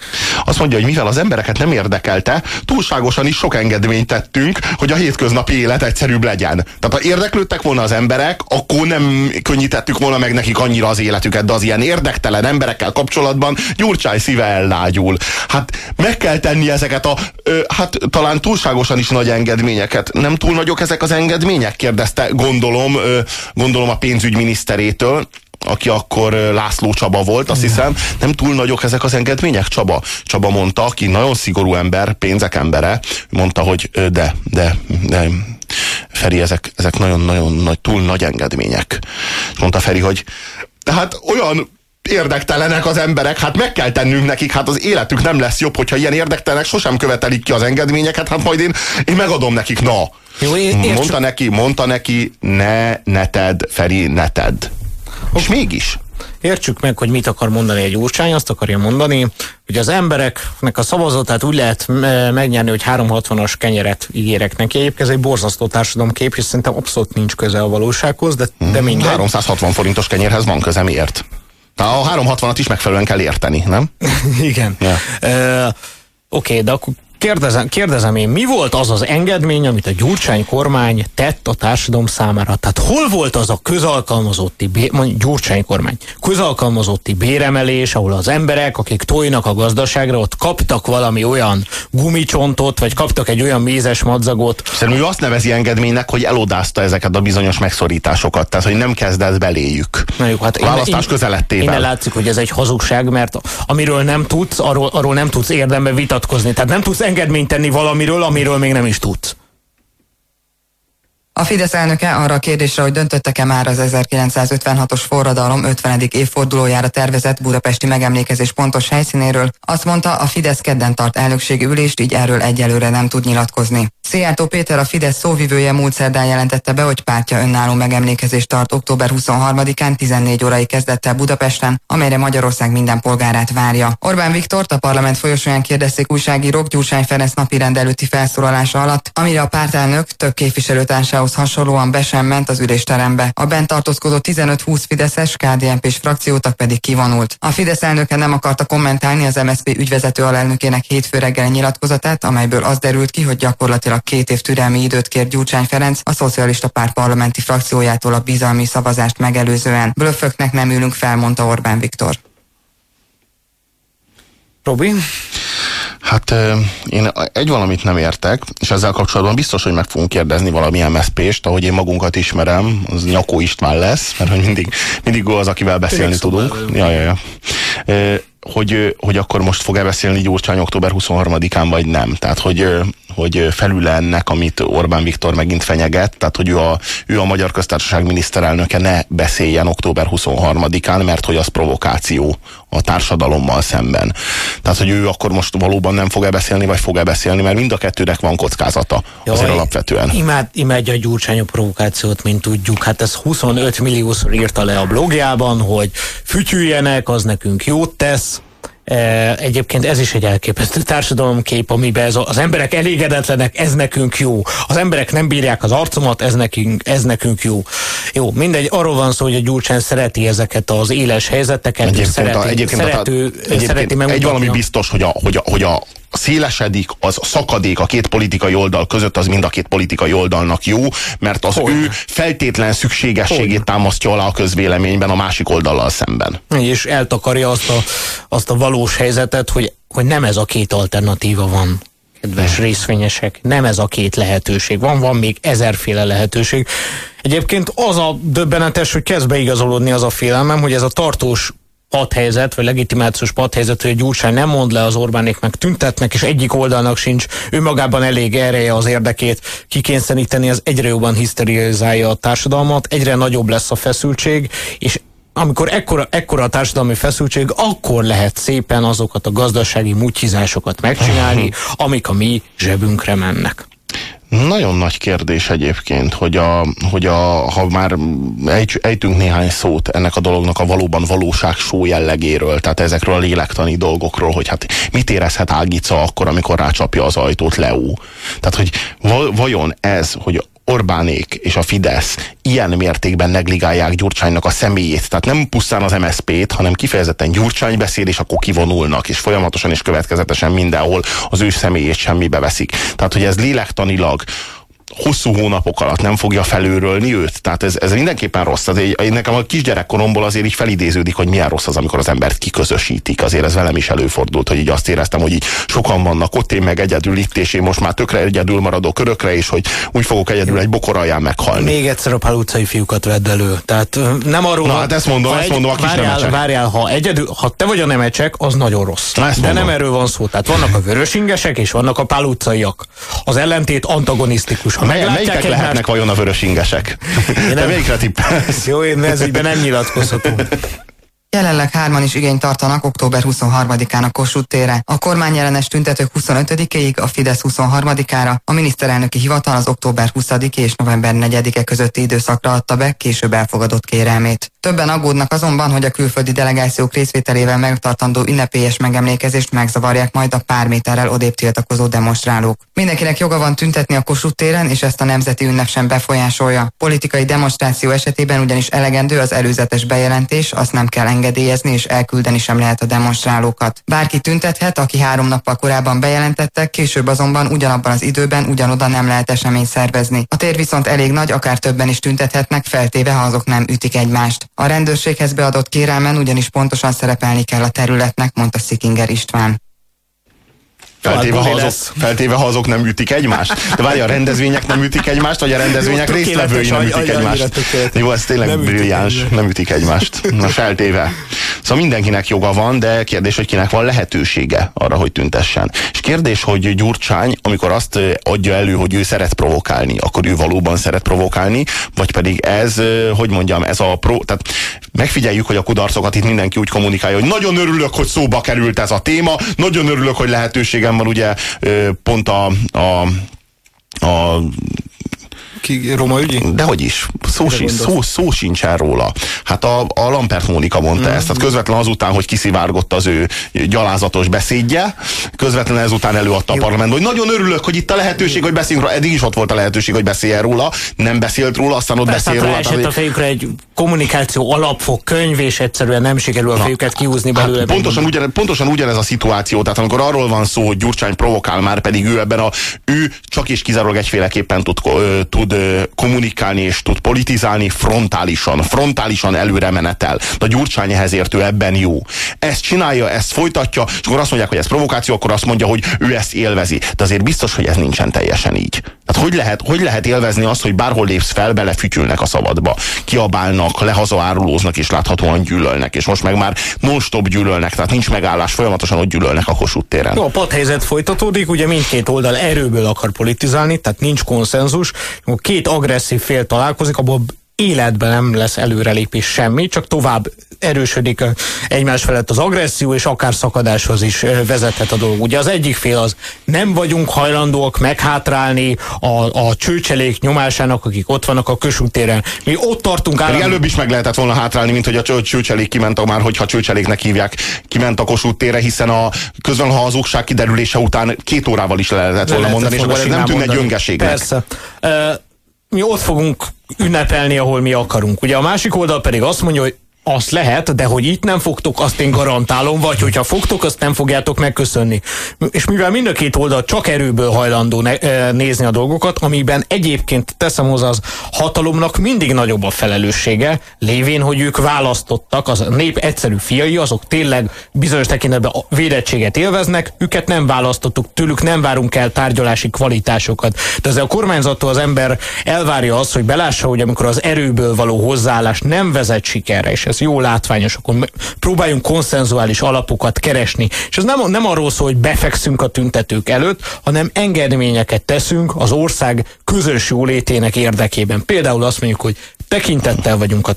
Azt mondja, hogy mivel az embereket nem érdekelte, túlságosan is sok engedményt tettünk, hogy a hétköznapi élet egyszerűbb legyen. Tehát ha érdeklődtek volna az emberek, akkor nem könnyítettük volna meg nekik annyira az életüket, de az ilyen érdektelen emberekkel kapcsolatban Gyurcsány szíve ellágyul. Hát meg kell tenni ezeket a, ö, hát talán túlságosan is nagy engedményeket. Nem túl nagyok ezek az engedmények? kérdezte, gondolom, gondolom a pénzügyminiszterétől aki akkor László Csaba volt, azt hiszem, nem túl nagyok ezek az engedmények, Csaba? Csaba mondta, aki nagyon szigorú ember, pénzek embere, mondta, hogy de, de, de, Feri, ezek, ezek nagyon-nagyon nagy, túl nagy engedmények. Mondta Feri, hogy tehát olyan érdektelenek az emberek, hát meg kell tennünk nekik, hát az életük nem lesz jobb, hogyha ilyen érdektelenek sosem követelik ki az engedményeket, hát majd én, én megadom nekik, na. Jó, é- értsük. mondta neki, mondta neki, ne, ne tedd, Feri, ne tedd. És mégis. Értsük meg, hogy mit akar mondani egy Gyurcsány, azt akarja mondani, hogy az embereknek a szavazatát úgy lehet megnyerni, hogy 360-as kenyeret ígérek neki. Egyébként ez egy borzasztó társadalomkép, és szerintem abszolút nincs köze a valósághoz, de, de mindegy. 360 forintos kenyérhez van közem, ért. Na, a 360-at is megfelelően kell érteni, nem? <laughs> Igen. Ja. Ö, Oké, de akkor kérdezem, kérdezem én, mi volt az az engedmény, amit a Gyurcsány kormány tett a társadalom számára? Tehát hol volt az a közalkalmazotti, mondjuk Gyurcsány kormány, közalkalmazotti béremelés, ahol az emberek, akik tojnak a gazdaságra, ott kaptak valami olyan gumicsontot, vagy kaptak egy olyan mézes madzagot. Szerintem ő azt nevezi engedménynek, hogy elodázta ezeket a bizonyos megszorításokat, tehát hogy nem kezdett beléjük. Na jó, hát a választás közelettével. Innen látszik, hogy ez egy hazugság, mert amiről nem tudsz, arról, arról nem tudsz érdembe vitatkozni. Tehát nem tudsz engedményt tenni valamiről, amiről még nem is tudsz. A Fidesz elnöke arra a kérdésre, hogy döntöttek-e már az 1956-os forradalom 50. évfordulójára tervezett budapesti megemlékezés pontos helyszínéről, azt mondta, a Fidesz kedden tart elnökségi ülést, így erről egyelőre nem tud nyilatkozni. Szijjártó Péter a Fidesz szóvivője múlt szerdán jelentette be, hogy pártja önálló megemlékezést tart október 23-án 14 órai kezdettel Budapesten, amelyre Magyarország minden polgárát várja. Orbán Viktor a parlament folyosóján kérdezték újságírók Gyurcsány Ferenc napi rendelőti felszólalása alatt, amire a pártelnök több képviselőtársához hasonlóan be sem ment az ülésterembe. A bent tartózkodó 15-20 Fideszes, KDNP és frakciótak pedig kivonult. A Fidesz elnöke nem akarta kommentálni az MSZP ügyvezető alelnökének hétfő reggel nyilatkozatát, amelyből az derült ki, hogy gyakorlatilag két év türelmi időt kér Gyurcsány Ferenc a Szocialista Párt parlamenti frakciójától a bizalmi szavazást megelőzően. Blöfföknek nem ülünk fel, mondta Orbán Viktor. Robi? Hát én egy valamit nem értek, és ezzel kapcsolatban biztos, hogy meg fogunk kérdezni valami MSZP-st, ahogy én magunkat ismerem, az Nyakó István lesz, mert hogy mindig, mindig az, akivel beszélni tudunk. Ja, ja, ja. Hogy, hogy akkor most fog-e beszélni Gyurcsány október 23-án, vagy nem. Tehát, hogy hogy felül ennek, amit Orbán Viktor megint fenyeget, tehát hogy ő a, ő a Magyar Köztársaság miniszterelnöke ne beszéljen október 23-án, mert hogy az provokáció a társadalommal szemben. Tehát, hogy ő akkor most valóban nem fog-e beszélni, vagy fog-e beszélni, mert mind a kettőnek van kockázata Jaj, azért alapvetően. Imád, imádja a Gyurcsány a provokációt, mint tudjuk. Hát ez 25 milliószor írta le a blogjában, hogy fütyüljenek, az nekünk jót tesz, egyébként ez is egy elképesztő társadalomkép, amiben ez az emberek elégedetlenek, ez nekünk jó. Az emberek nem bírják az arcomat, ez nekünk, ez nekünk jó. Jó, mindegy, arról van szó, hogy a Gyurcsány szereti ezeket az éles helyzeteket, egyébként szereti, a, egyébként szerető, a, egyébként szereti Egy valami biztos, hogy a, hogy a, hogy a szélesedik, az szakadék a két politikai oldal között, az mind a két politikai oldalnak jó, mert az Hogyne. ő feltétlen szükségességét Hogyne. támasztja alá a közvéleményben a másik oldallal szemben. És eltakarja azt a, azt a valós helyzetet, hogy, hogy nem ez a két alternatíva van kedves részvényesek, nem ez a két lehetőség. Van, van még ezerféle lehetőség. Egyébként az a döbbenetes, hogy kezd beigazolódni az a félelmem, hogy ez a tartós padhelyzet, vagy legitimációs padhelyzet, hogy Gyurcsány nem mond le az Orbánék, meg tüntetnek, és egyik oldalnak sincs önmagában elég ereje az érdekét kikényszeríteni, az egyre jobban hiszterizálja a társadalmat, egyre nagyobb lesz a feszültség, és amikor ekkora, ekkora a társadalmi feszültség, akkor lehet szépen azokat a gazdasági mutyizásokat megcsinálni, amik a mi zsebünkre mennek. Nagyon nagy kérdés egyébként, hogy, a, hogy a, ha már ejtünk néhány szót ennek a dolognak a valóban valóság só jellegéről, tehát ezekről a lélektani dolgokról, hogy hát mit érezhet Ágica akkor, amikor rácsapja az ajtót Leó. Tehát, hogy vajon ez, hogy Orbánék és a Fidesz ilyen mértékben negligálják Gyurcsánynak a személyét, tehát nem pusztán az MSZP-t, hanem kifejezetten Gyurcsány beszél, és akkor kivonulnak, és folyamatosan és következetesen mindenhol az ő személyét semmibe veszik. Tehát, hogy ez lélektanilag hosszú hónapok alatt nem fogja felőrölni őt. Tehát ez, ez mindenképpen rossz. Tehát egy, nekem a kisgyerekkoromból azért így felidéződik, hogy milyen rossz az, amikor az embert kiközösítik. Azért ez velem is előfordult, hogy így azt éreztem, hogy így sokan vannak ott, én meg egyedül itt, és én most már tökre egyedül maradok körökre, és hogy úgy fogok egyedül egy bokor alján meghalni. Még egyszer a pál utcai fiúkat vedd elő. Tehát nem arról Na, hát ezt mondom, ezt egy, mondom a kis várjál, várjál, ha egyedül, ha te vagy a nemecsek, az nagyon rossz. Na, De mondom. nem erről van szó. Tehát vannak a vörösingesek, és vannak a pál utcaiak. Az ellentét antagonisztikus. Mely, melyikek lehetnek vajon a vörös ingesek? Én Te melyikre tippelsz? Jó, én ez ügyben nem nyilatkozhatunk. Jelenleg hárman is igényt tartanak október 23-án a Kossuth tére. A kormányjelenes tüntetők 25-ig, a Fidesz 23-ára, a miniszterelnöki hivatal az október 20 és november 4-e közötti időszakra adta be később elfogadott kérelmét. Többen aggódnak azonban, hogy a külföldi delegációk részvételével megtartandó ünnepélyes megemlékezést megzavarják majd a pár méterrel odébb tiltakozó demonstrálók. Mindenkinek joga van tüntetni a Kossuth téren, és ezt a nemzeti ünnep sem befolyásolja. Politikai demonstráció esetében ugyanis elegendő az előzetes bejelentés, azt nem kell engedni engedélyezni és elküldeni sem lehet a demonstrálókat. Bárki tüntethet, aki három nappal korábban bejelentettek, később azonban ugyanabban az időben ugyanoda nem lehet esemény szervezni. A tér viszont elég nagy, akár többen is tüntethetnek, feltéve, ha azok nem ütik egymást. A rendőrséghez beadott kérelmen ugyanis pontosan szerepelni kell a területnek, mondta Szikinger István. Feltéve ha, azok, feltéve, ha azok nem ütik egymást. De várj, a rendezvények nem ütik egymást, vagy a rendezvények Jó, résztvevői nem ütik egymást. Jó, ez tényleg nem brilliáns, nem ütik egymást. Na, feltéve. Szóval mindenkinek joga van, de kérdés, hogy kinek van lehetősége arra, hogy tüntessen. És kérdés, hogy Gyurcsány, amikor azt adja elő, hogy ő szeret provokálni, akkor ő valóban szeret provokálni, vagy pedig ez, hogy mondjam, ez a pro, tehát megfigyeljük, hogy a kudarcokat itt mindenki úgy kommunikálja, hogy nagyon örülök, hogy szóba került ez a téma, nagyon örülök, hogy lehetőségem van ugye pont a, a a ki, Roma ügyi? Dehogy is. Szó, si, szó, szó sincsen róla. Hát a, a Lampert Mónika mondta mm. ezt. Tehát közvetlen azután, hogy kiszivárgott az ő gyalázatos beszédje, közvetlen ezután előadta Jó. a parlamentben, hogy nagyon örülök, hogy itt a lehetőség, hogy beszéljünk róla. Eddig is ott volt a lehetőség, hogy beszéljen róla. Nem beszélt róla, aztán ott Persze, beszél róla. Tehát, a fejükre egy kommunikáció alapfok könyv, és egyszerűen nem sikerül a fejüket kiúzni hát belőle. Hát pontosan, ugyan, pontosan ugyanez a szituáció. Tehát amikor arról van szó, hogy Gyurcsány provokál, már pedig ő ebben a, ő csak és kizárólag egyféleképpen tud, tud kommunikálni és tud politizálni frontálisan, frontálisan előre menetel. De Gyurcsány ehhez értő ebben jó. Ezt csinálja, ezt folytatja, és akkor azt mondják, hogy ez provokáció, akkor azt mondja, hogy ő ezt élvezi. De azért biztos, hogy ez nincsen teljesen így. Tehát hogy lehet, hogy lehet élvezni azt, hogy bárhol lépsz fel, belefütyülnek a szabadba. Kiabálnak, lehazaárulóznak és láthatóan gyűlölnek. És most meg már non-stop gyűlölnek, tehát nincs megállás, folyamatosan ott gyűlölnek a Kossuth téren. Jó, a padhelyzet folytatódik, ugye mindkét oldal erőből akar politizálni, tehát nincs konszenzus. Két agresszív fél találkozik, abból életben nem lesz előrelépés semmi, csak tovább erősödik egymás felett az agresszió, és akár szakadáshoz is vezethet a dolog. Ugye az egyik fél az, nem vagyunk hajlandóak meghátrálni a, a csőcselék nyomásának, akik ott vannak a kösútéren. Mi ott tartunk állam... előbb is meg lehetett volna hátrálni, mint hogy a csőcselék kiment, a már hogyha csőcseléknek hívják, kiment a Kossuth térre, hiszen a közben ha az okság kiderülése után két órával is le lehetett volna mondani, és akkor ez nem tűnne gyöngeségnek. Persze. Uh, mi ott fogunk ünnepelni, ahol mi akarunk. Ugye a másik oldal pedig azt mondja, hogy azt lehet, de hogy itt nem fogtok, azt én garantálom, vagy hogyha fogtok, azt nem fogjátok megköszönni. És mivel mind a két oldal csak erőből hajlandó ne, e, nézni a dolgokat, amiben egyébként teszem hozzá az hatalomnak mindig nagyobb a felelőssége, lévén, hogy ők választottak, az nép egyszerű fiai, azok tényleg bizonyos tekintetben védettséget élveznek, őket nem választottuk, tőlük nem várunk el tárgyalási kvalitásokat. De ezzel a kormányzattól az ember elvárja azt, hogy belássa, hogy amikor az erőből való hozzáállás nem vezet sikerre, és ez jó látványos, akkor próbáljunk konszenzuális alapokat keresni. És ez nem, nem arról szól, hogy befekszünk a tüntetők előtt, hanem engedményeket teszünk az ország közös jólétének érdekében. Például azt mondjuk, hogy tekintettel vagyunk a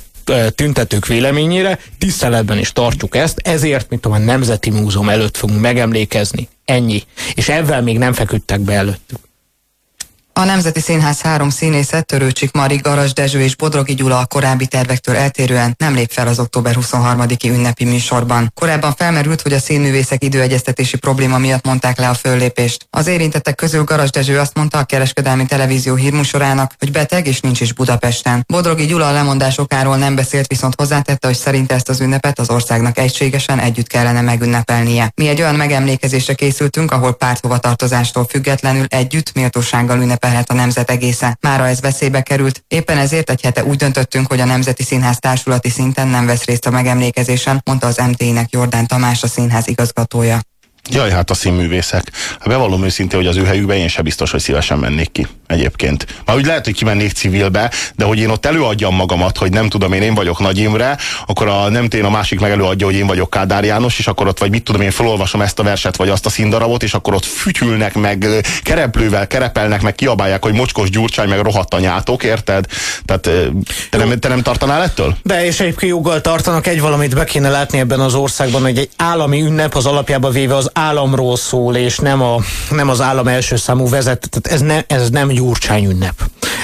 tüntetők véleményére, tiszteletben is tartjuk ezt, ezért, mint a Nemzeti Múzeum előtt fogunk megemlékezni. Ennyi. És ezzel még nem feküdtek be előttük. A Nemzeti Színház három színészet, Törőcsik Mari, Garas Dezső és Bodrogi Gyula a korábbi tervektől eltérően nem lép fel az október 23-i ünnepi műsorban. Korábban felmerült, hogy a színművészek időegyeztetési probléma miatt mondták le a föllépést. Az érintettek közül Garas Dezső azt mondta a kereskedelmi televízió hírmusorának, hogy beteg és nincs is Budapesten. Bodrogi Gyula a lemondás okáról nem beszélt, viszont hozzátette, hogy szerinte ezt az ünnepet az országnak egységesen együtt kellene megünnepelnie. Mi egy olyan megemlékezésre készültünk, ahol párthovatartozástól függetlenül együtt méltósággal ünnepel szerepelhet a nemzet egésze. Mára ez veszélybe került. Éppen ezért egy hete úgy döntöttünk, hogy a Nemzeti Színház társulati szinten nem vesz részt a megemlékezésen, mondta az MT-nek Jordán Tamás, a színház igazgatója. Jaj, hát a színművészek. Hát bevallom őszintén, hogy az ő helyükben én sem biztos, hogy szívesen mennék ki egyébként. Már úgy lehet, hogy kimennék civilbe, de hogy én ott előadjam magamat, hogy nem tudom én, én vagyok Nagy Imre, akkor a nem tén a másik meg előadja, hogy én vagyok Kádár János, és akkor ott vagy mit tudom én, felolvasom ezt a verset, vagy azt a színdarabot, és akkor ott fütyülnek, meg kereplővel kerepelnek, meg kiabálják, hogy mocskos gyurcsány, meg rohadt anyátok, érted? Tehát te nem, te nem tartanál ettől? De és egyébként joggal tartanak, egy valamit be kéne látni ebben az országban, hogy egy állami ünnep az alapjába véve az államról szól, és nem, a, nem az állam első számú vezet, tehát ez, ne, ez nem Gyurcsány ünnep.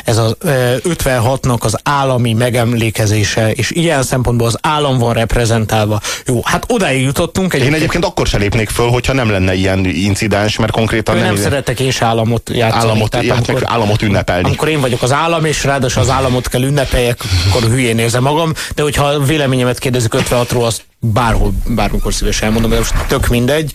Ez az 56-nak az állami megemlékezése, és ilyen szempontból az állam van reprezentálva. Jó, hát odáig jutottunk. Egyébként. Én egyébként akkor se lépnék föl, hogyha nem lenne ilyen incidens, mert konkrétan nem... Nem szeretek és államot játszani. Államot, tehát amikor, államot ünnepelni. Amikor én vagyok az állam, és ráadásul az államot kell ünnepeljek, akkor hülyén érzem magam, de hogyha véleményemet kérdezik 56-ról, azt bárhol, bármikor szívesen elmondom, de most tök mindegy.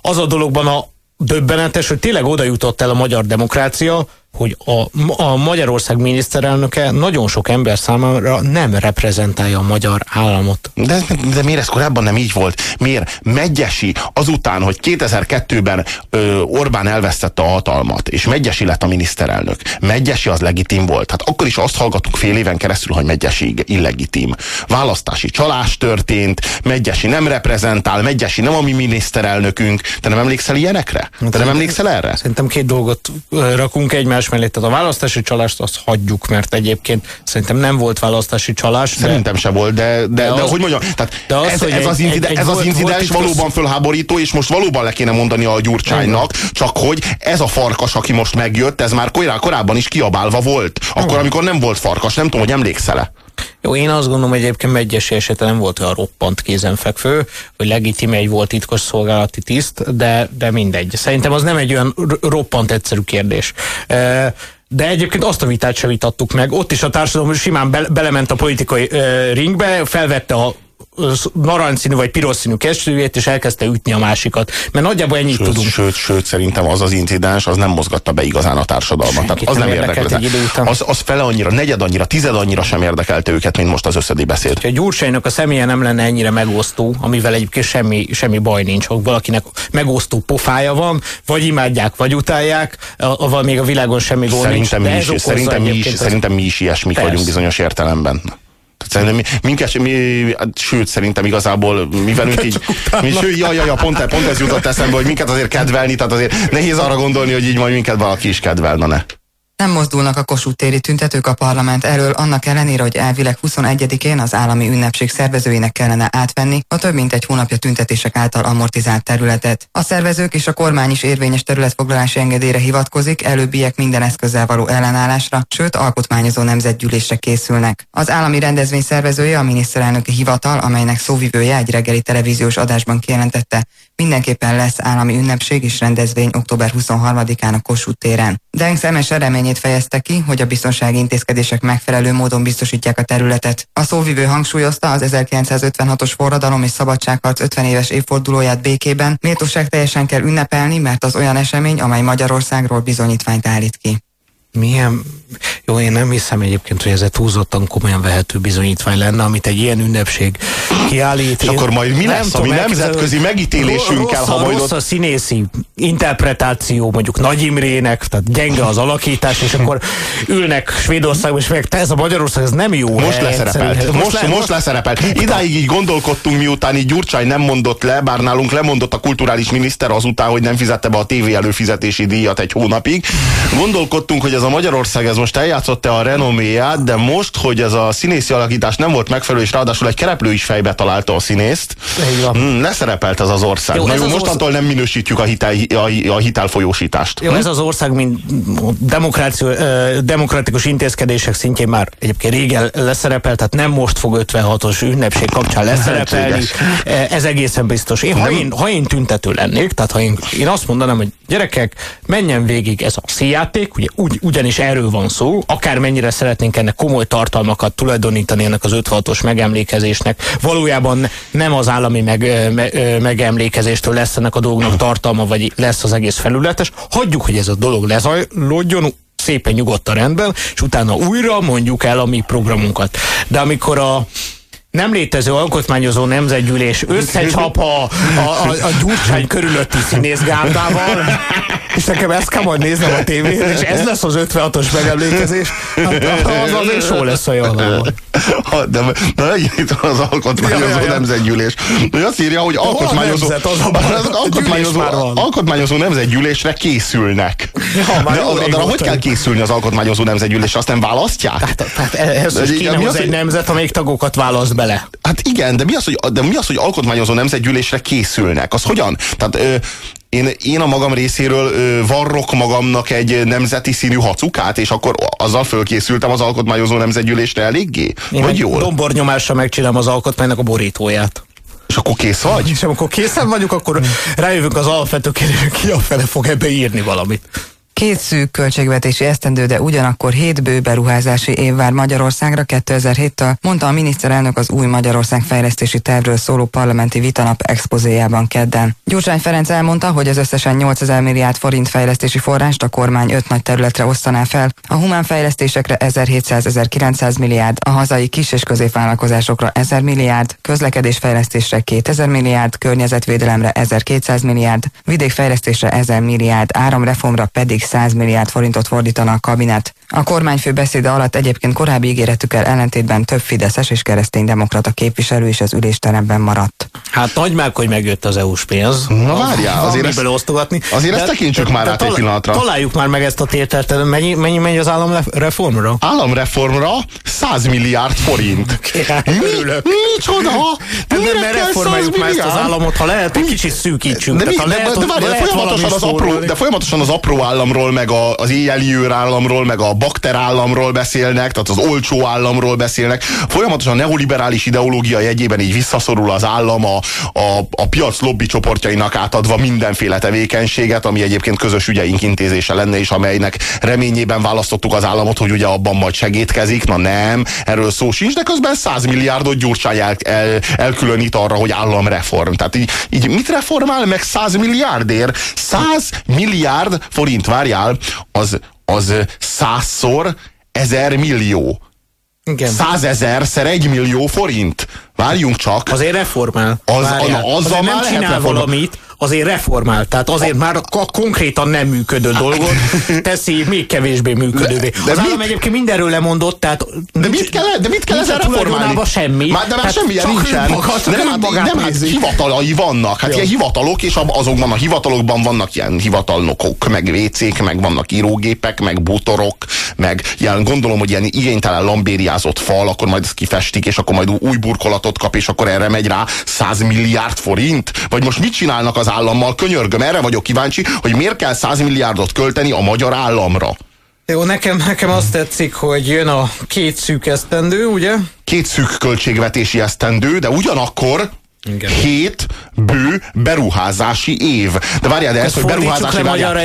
Az a dologban a döbbenetes, hogy tényleg oda jutott el a magyar demokrácia, hogy a, a Magyarország miniszterelnöke nagyon sok ember számára nem reprezentálja a magyar államot. De, de miért ez korábban nem így volt? Miért Megyesi azután, hogy 2002-ben ö, Orbán elvesztette a hatalmat, és Megyesi lett a miniszterelnök. Megyesi az legitim volt. Hát akkor is azt hallgattuk fél éven keresztül, hogy Megyesi illegitim. Választási csalás történt, Megyesi nem reprezentál, Megyesi nem a mi miniszterelnökünk. Te nem emlékszel ilyenekre? Te nem emlékszel erre? Szerintem két dolgot rakunk egymás egymás mellé. Tehát a választási csalást azt hagyjuk, mert egyébként szerintem nem volt választási csalás. Szerintem de, se volt, de, de, de, de az, hogy mondjam, tehát de az, ez, ez, az, incide, egy, ez az incidens valóban fölháborító, és most valóban le kéne mondani a Gyurcsánynak, Igen. csak hogy ez a farkas, aki most megjött, ez már korábban is kiabálva volt. Akkor, Igen. amikor nem volt farkas, nem tudom, hogy emlékszel-e. Jó, én azt gondolom, hogy egyébként egyesi esetben nem volt olyan roppant kézenfekvő, hogy legitime egy volt titkos szolgálati tiszt, de, de mindegy. Szerintem az nem egy olyan roppant egyszerű kérdés. De egyébként azt a vitát sem vitattuk meg. Ott is a társadalom simán be, belement a politikai ringbe, felvette a narancsszínű vagy pirosszínű kesztyűjét, és elkezdte ütni a másikat. Mert nagyjából ennyit sőt, tudunk. Sőt, sőt, szerintem az az incidens, az nem mozgatta be igazán a társadalmat. Tehát az nem, nem érdekelte. Az, az fele annyira, negyed annyira, tized annyira sem érdekelte őket, mint most az összedi beszéd. Ha Gyurcsánynak a személye nem lenne ennyire megosztó, amivel egyébként semmi, semmi baj nincs, hogy valakinek megosztó pofája van, vagy imádják, vagy utálják, avval még a világon semmi gond szerintem nincs. Mi is, szerintem, mi is, szerintem mi is ilyesmik Persze. vagyunk bizonyos értelemben. Szerintem mi, minket, mi, sőt, szerintem igazából mi velünk így, mi, ső, ja, ja, ja, pont, pont ez jutott eszembe, hogy minket azért kedvelni, tehát azért nehéz arra gondolni, hogy így majd minket valaki is kedvel, na ne. Nem mozdulnak a Kossuth téri tüntetők a parlament erről, annak ellenére, hogy elvileg 21-én az állami ünnepség szervezőinek kellene átvenni a több mint egy hónapja tüntetések által amortizált területet. A szervezők és a kormány is érvényes területfoglalási engedélyre hivatkozik, előbbiek minden eszközzel való ellenállásra, sőt alkotmányozó nemzetgyűlésre készülnek. Az állami rendezvény szervezője a miniszterelnöki hivatal, amelynek szóvivője egy reggeli televíziós adásban kijelentette, mindenképpen lesz állami ünnepség és rendezvény október 23-án a Kossuth téren. Denks MS reményét fejezte ki, hogy a biztonsági intézkedések megfelelő módon biztosítják a területet. A szóvivő hangsúlyozta az 1956-os forradalom és szabadságharc 50 éves évfordulóját békében, méltóság teljesen kell ünnepelni, mert az olyan esemény, amely Magyarországról bizonyítványt állít ki. Milyen jó, én nem hiszem egyébként, hogy ez egy túlzottan komolyan vehető bizonyítvány lenne, amit egy ilyen ünnepség kiállít. És akkor majd mi lesz, ami nemzetközi megítélésünkkel, ha majd rossz a színészi interpretáció, mondjuk Nagy Imrének, tehát gyenge az alakítás, és akkor ülnek Svédországban, és meg te ez a Magyarország, ez nem jó. Most leszerepelt. Most, most, le, most leszerepelt. Idáig így gondolkodtunk, miután így Gyurcsány nem mondott le, bár nálunk lemondott a kulturális miniszter azután, hogy nem fizette be a tévé előfizetési díjat egy hónapig. Gondolkodtunk, hogy ez a Magyarország ez most eljátszott-e a renoméját, de most, hogy ez a színészi alakítás nem volt megfelelő, és ráadásul egy kereplő is fejbe találta a színészt, mm, leszerepelt ez az ország. Jó, jó, az mostantól ország... nem minősítjük a, hitel, a, a hitelfolyósítást. Jó, hm? ez az ország, mint demokratikus intézkedések szintjén már egyébként régen leszerepelt, tehát nem most fog 56-os ünnepség kapcsán leszerepelni. Ez egészen biztos. Én, ha, én, ha én tüntető lennék, tehát ha én, én azt mondanám, hogy gyerekek, menjen végig ez a színjáték, ugye ugy, ugyanis erről van szó, akármennyire szeretnénk ennek komoly tartalmakat tulajdonítani ennek az 56-os megemlékezésnek, valójában nem az állami meg, me, megemlékezéstől lesz ennek a dolognak tartalma, vagy lesz az egész felületes. Hagyjuk, hogy ez a dolog lezajlódjon, szépen nyugodtan rendben, és utána újra mondjuk el a mi programunkat. De amikor a nem létező alkotmányozó nemzetgyűlés összecsap a, a, a, a gyurcsány körülötti színészgárdával, és nekem ezt kell majd néznem a tévén, és ez lesz az 56-os megemlékezés, hát az azért só lesz a jól. De, de itt az alkotmányozó ja, ja, nemzetgyűlés. Ő azt írja, hogy alkotmányozó, nemzet, az a az alkotmányozó, alkotmányozó nemzetgyűlésre készülnek. Ja, de, de, de hogy kell készülni az alkotmányozó nemzetgyűlésre? Azt nem választják? Tehát, tehát ehhez is kéne egy nemzet, amelyik tagokat választ bele. Hát igen, de mi az, hogy, de mi az, hogy alkotmányozó nemzetgyűlésre készülnek? Az hogyan? Tehát ö, én, én a magam részéről ö, varrok magamnak egy nemzeti színű hacukát, és akkor azzal fölkészültem az alkotmányozó nemzetgyűlésre eléggé? Én vagy jól? dombornyomásra megcsinálom az alkotmánynak a borítóját. És akkor kész vagy? És amikor készen vagyunk, akkor rájövünk az alapvető kérdésre, ki a fele fog ebbe írni valamit. Két szűk költségvetési esztendő, de ugyanakkor hét bő beruházási év vár Magyarországra 2007-től, mondta a miniszterelnök az új Magyarország fejlesztési tervről szóló parlamenti vitanap expozéjában kedden. Gyurcsány Ferenc elmondta, hogy az összesen 8000 milliárd forint fejlesztési forrást a kormány öt nagy területre osztaná fel, a humán fejlesztésekre 1700-1900 milliárd, a hazai kis- és középvállalkozásokra 1000 milliárd, közlekedésfejlesztésre 2000 milliárd, környezetvédelemre 1200 milliárd, vidékfejlesztésre 1000 milliárd, áramreformra pedig 100 milliárd forintot fordítana a kabinet. A kormányfő beszéde alatt egyébként korábbi ígéretükkel ellentétben több fideszes és kereszténydemokrata képviselő is az ülésteremben maradt. Hát nagy meg, hogy megjött az EU-s pénz. Na várjál, azért ezt, osztogatni. Azért ezt tekintsük már át egy pillanatra. Találjuk már meg ezt a tételt. Mennyi, mennyi megy az államreformra? Államreformra 100 milliárd forint. Mi? Micsoda? Hát Mire kell reformáljuk 100 már ezt az államot, ha lehet, egy kicsit szűkítsünk. De, mi, de, lehet, de, de, várjál, lehet folyamatosan, az apró, de folyamatosan az apró államról, meg a, az éjjeli őr államról, meg a bakter államról beszélnek, tehát az olcsó államról beszélnek. Folyamatosan a neoliberális ideológia jegyében így visszaszorul az állam a, a, a piac lobby csoportjainak átadva mindenféle tevékenységet, ami egyébként közös ügyeink intézése lenne, és amelynek reményében választottuk az államot, hogy ugye abban majd segítkezik. Na nem, erről szó sincs, de közben 100 milliárdot Gyurcsány el, el, elkülönít arra, hogy államreform. Tehát így, így mit reformál meg 100 milliárdért? 100 milliárd forint, várjál, az, az százszor ezer millió. Igen. Százezerszer egy millió forint. Várjunk csak. Azért reformál. Az- Várjál. azzal azért nem csinál reformál. valamit, azért reformál. Tehát azért már a konkrétan nem működő dolgot teszi még kevésbé működővé. De- de az állam mit? egyébként mindenről lemondott, tehát De mit kell, de mit kell ezzel a reformálni? semmi. Már, de már csak nincsen. csak nem, hát, nem, hát hivatalai vannak. Hát Jó. ilyen hivatalok, és azokban a hivatalokban vannak ilyen hivatalnokok, meg vécék, meg vannak írógépek, meg bútorok, meg ilyen, gondolom, hogy ilyen igénytelen lambériázott fal, akkor majd ezt kifestik, és akkor majd új burkolatot kap, és akkor erre megy rá 100 milliárd forint? Vagy most mit csinálnak az állammal? Könyörgöm, erre vagyok kíváncsi, hogy miért kell 100 milliárdot költeni a magyar államra. Jó, nekem, nekem azt tetszik, hogy jön a két szűk esztendő, ugye? két szűk költségvetési esztendő, de ugyanakkor Igen. hét bő beruházási év. De várjál, de ez, hogy beruházási...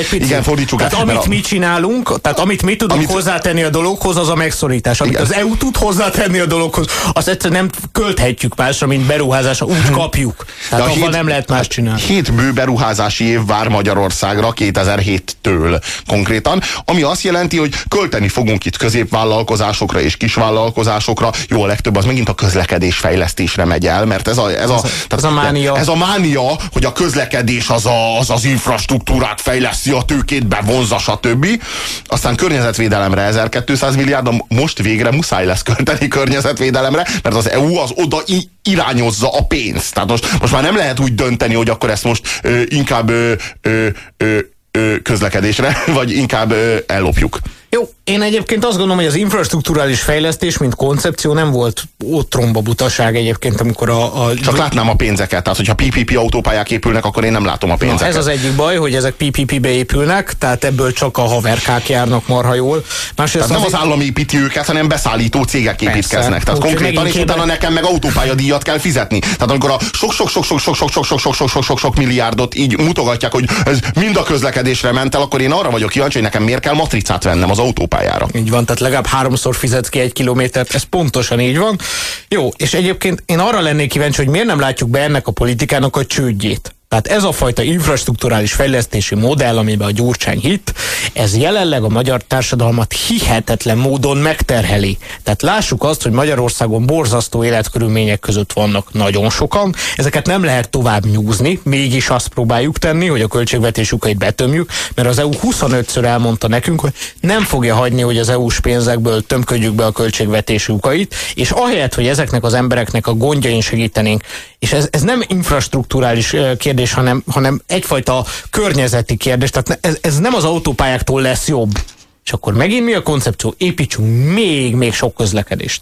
picit. Igen, fordítsuk tehát le. amit a- mi csinálunk, tehát amit mi tudunk Amit- hozzátenni a dologhoz, az a megszorítás. Amit Igen. az EU tud hozzátenni a dologhoz, azt egyszerűen nem költhetjük másra, mint beruházásra, úgy kapjuk. Tehát a abban hét- nem lehet más csinálni. Hét bő beruházási év vár Magyarországra 2007-től konkrétan, ami azt jelenti, hogy költeni fogunk itt középvállalkozásokra és kisvállalkozásokra. Jó, a legtöbb az megint a közlekedés fejlesztésre megy el, mert ez a, ez a, ez a mánia. Ez a mánia, hogy a közlekedés az, a, az az infrastruktúrát fejleszti, a tőkét bevonza, stb. Aztán környezetvédelemre 1200 milliárd, de most végre muszáj lesz költeni környezetvédelemre, mert az EU az oda irányozza a pénzt. Tehát most, most már nem lehet úgy dönteni, hogy akkor ezt most ö, inkább ö, ö, ö, közlekedésre, <laughs> vagy inkább ö, ellopjuk. Jó, én egyébként azt gondolom, hogy az infrastruktúrális fejlesztés, mint koncepció nem volt otromba butaság egyébként, amikor a... a Csak látnám a pénzeket. Tehát, hogyha PPP autópályák épülnek, akkor én nem látom a Na, pénzeket. ez az egyik baj, hogy ezek PPP-be épülnek, tehát ebből csak a haverkák járnak marha jól. Másrészt Tehát nem azért- az állam építi őket, hanem beszállító cégek építkeznek. Tehát konkrétan, és utána nekem meg autópályadíjat kell fizetni. Tehát amikor a sok-sok-sok-sok-sok-sok-sok-sok-sok-sok milliárdot így mutogatják, hogy ez mind a közlekedésre ment el, akkor én arra vagyok kíváncsi, hogy nekem miért kell matricát vennem az autópályára. Így van, tehát legalább háromszor fizetsz ki egy kilométert, ez pontosan így van. Jó, és egyébként én arra lennék kíváncsi, hogy miért nem látjuk be ennek a politikának a csődjét. Tehát ez a fajta infrastruktúrális fejlesztési modell, amiben a Gyurcsány hitt, ez jelenleg a magyar társadalmat hihetetlen módon megterheli. Tehát lássuk azt, hogy Magyarországon borzasztó életkörülmények között vannak nagyon sokan, ezeket nem lehet tovább nyúzni, mégis azt próbáljuk tenni, hogy a költségvetés lyukait betömjük, mert az EU 25-ször elmondta nekünk, hogy nem fogja hagyni, hogy az EU-s pénzekből tömködjük be a költségvetés lyukait, és ahelyett, hogy ezeknek az embereknek a gondjain segítenénk, és ez, ez nem infrastruktúrális ö, kérdés, hanem, hanem egyfajta környezeti kérdés, tehát ez, ez nem az autópályáktól lesz jobb. És akkor megint mi a koncepció? Építsünk még, még sok közlekedést.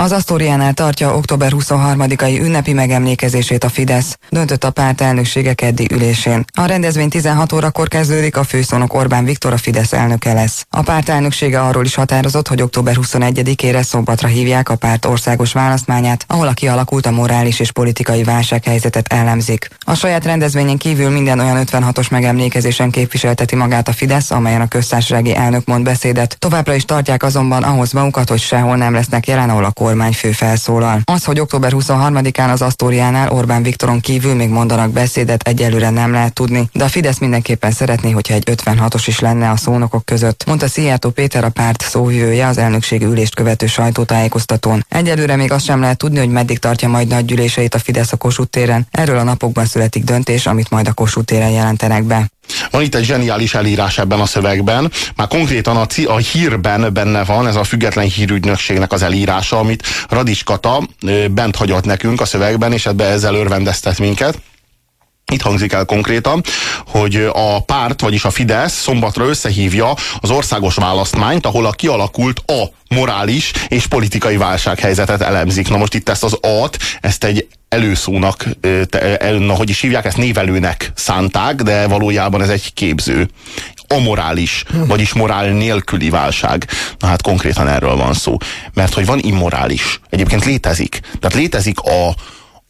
Az Asztóriánál tartja október 23-ai ünnepi megemlékezését a Fidesz, döntött a párt elnöksége keddi ülésén. A rendezvény 16 órakor kezdődik, a főszónok Orbán Viktor a Fidesz elnöke lesz. A párt elnöksége arról is határozott, hogy október 21-ére szombatra hívják a párt országos választmányát, ahol a kialakult a morális és politikai válsághelyzetet elemzik. A saját rendezvényen kívül minden olyan 56-os megemlékezésen képviselteti magát a Fidesz, amelyen a köztársasági elnök mond beszédet. Továbbra is tartják azonban ahhoz magukat, hogy sehol nem lesznek jelen, ahol a kormányfő felszólal. Az, hogy október 23-án az Asztóriánál Orbán Viktoron kívül még mondanak beszédet, egyelőre nem lehet tudni, de a Fidesz mindenképpen szeretné, hogyha egy 56-os is lenne a szónokok között, mondta Szijjártó Péter a párt szóvivője az elnökségi ülést követő sajtótájékoztatón. Egyelőre még azt sem lehet tudni, hogy meddig tartja majd nagy gyűléseit a Fidesz a Kossuth téren. Erről a napokban születik döntés, amit majd a Kossuth téren jelentenek be. Van itt egy zseniális elírás ebben a szövegben. Már konkrétan a, a hírben benne van ez a független hírügynökségnek az elírása, amit Radis Kata bent hagyott nekünk a szövegben, és ebbe ezzel örvendeztet minket. Itt hangzik el konkrétan, hogy a párt, vagyis a Fidesz szombatra összehívja az országos választmányt, ahol a kialakult a morális és politikai válsághelyzetet elemzik. Na most itt ezt az A-t, ezt egy előszónak, na, hogy is hívják, ezt névelőnek szánták, de valójában ez egy képző. Amorális, vagyis morál nélküli válság. Na hát konkrétan erről van szó. Mert hogy van immorális. Egyébként létezik. Tehát létezik a,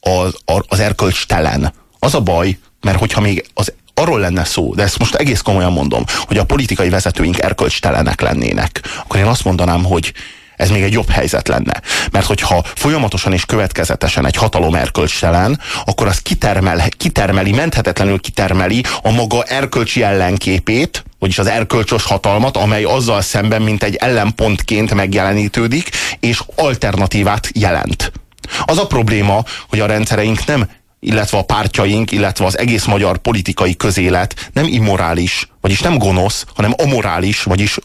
a, a, az erkölcstelen az a baj, mert hogyha még az arról lenne szó, de ezt most egész komolyan mondom, hogy a politikai vezetőink erkölcstelenek lennének, akkor én azt mondanám, hogy ez még egy jobb helyzet lenne. Mert hogyha folyamatosan és következetesen egy hatalom erkölcstelen, akkor az kitermel, kitermeli, menthetetlenül kitermeli a maga erkölcsi ellenképét, vagyis az erkölcsös hatalmat, amely azzal szemben, mint egy ellenpontként megjelenítődik, és alternatívát jelent. Az a probléma, hogy a rendszereink nem illetve a pártjaink, illetve az egész magyar politikai közélet nem immorális, vagyis nem gonosz, hanem amorális, vagyis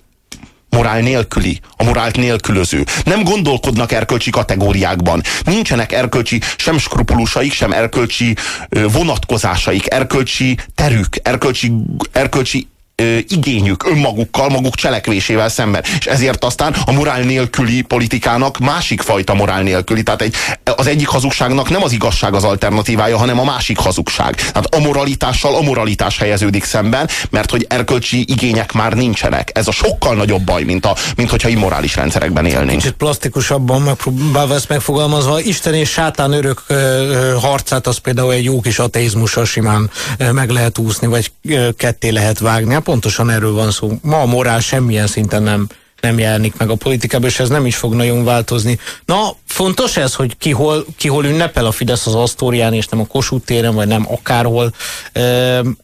morál nélküli, a morált nélkülöző. Nem gondolkodnak erkölcsi kategóriákban. Nincsenek erkölcsi sem skrupulusaik, sem erkölcsi vonatkozásaik, erkölcsi terük, erkölcsi, erkölcsi ö, igényük önmagukkal, maguk cselekvésével szemben. És ezért aztán a morál nélküli politikának másik fajta morál nélküli. Tehát egy, az egyik hazugságnak nem az igazság az alternatívája, hanem a másik hazugság. Tehát a moralitással a moralitás helyeződik szemben, mert hogy erkölcsi igények már nincsenek. Ez a sokkal nagyobb baj, mint, a, mint hogyha immorális rendszerekben élnénk. Kicsit plastikusabban megpróbálva ezt megfogalmazva, Isten és sátán örök ö, harcát az például egy jó kis ateizmussal simán ö, meg lehet úszni, vagy ö, ketté lehet vágni pontosan erről van szó. Ma a morál semmilyen szinten nem, nem jelenik meg a politikában, és ez nem is fog nagyon változni. Na, fontos ez, hogy ki hol, ki hol ünnepel a Fidesz az Asztórián, és nem a Kossuth téren, vagy nem akárhol.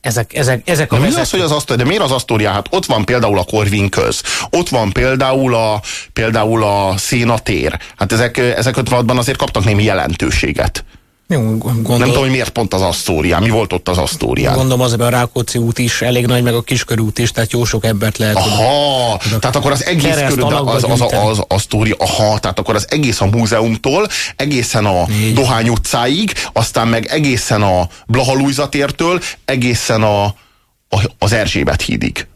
Ezek, ezek, ezek a mi az, hogy az Asztórián? De miért az Asztórián? Hát ott van például a Korvin köz, ott van például a, például a Szénatér. Hát ezek, ezek 56-ban azért kaptak némi jelentőséget. Jó, gondol... Nem tudom, hogy miért pont az Asztórián. Mi volt ott az Asztórián? Gondolom az a Rákóczi út is elég nagy, meg a Kiskörút is, tehát jó sok embert lehet. Aha, oda, tehát akkor az egész körül, az, az, az, az Asztória, aha, tehát akkor az egész a múzeumtól, egészen a Így. Dohány utcáig, aztán meg egészen a Blaha tértől, egészen a, a, az Erzsébet hídig.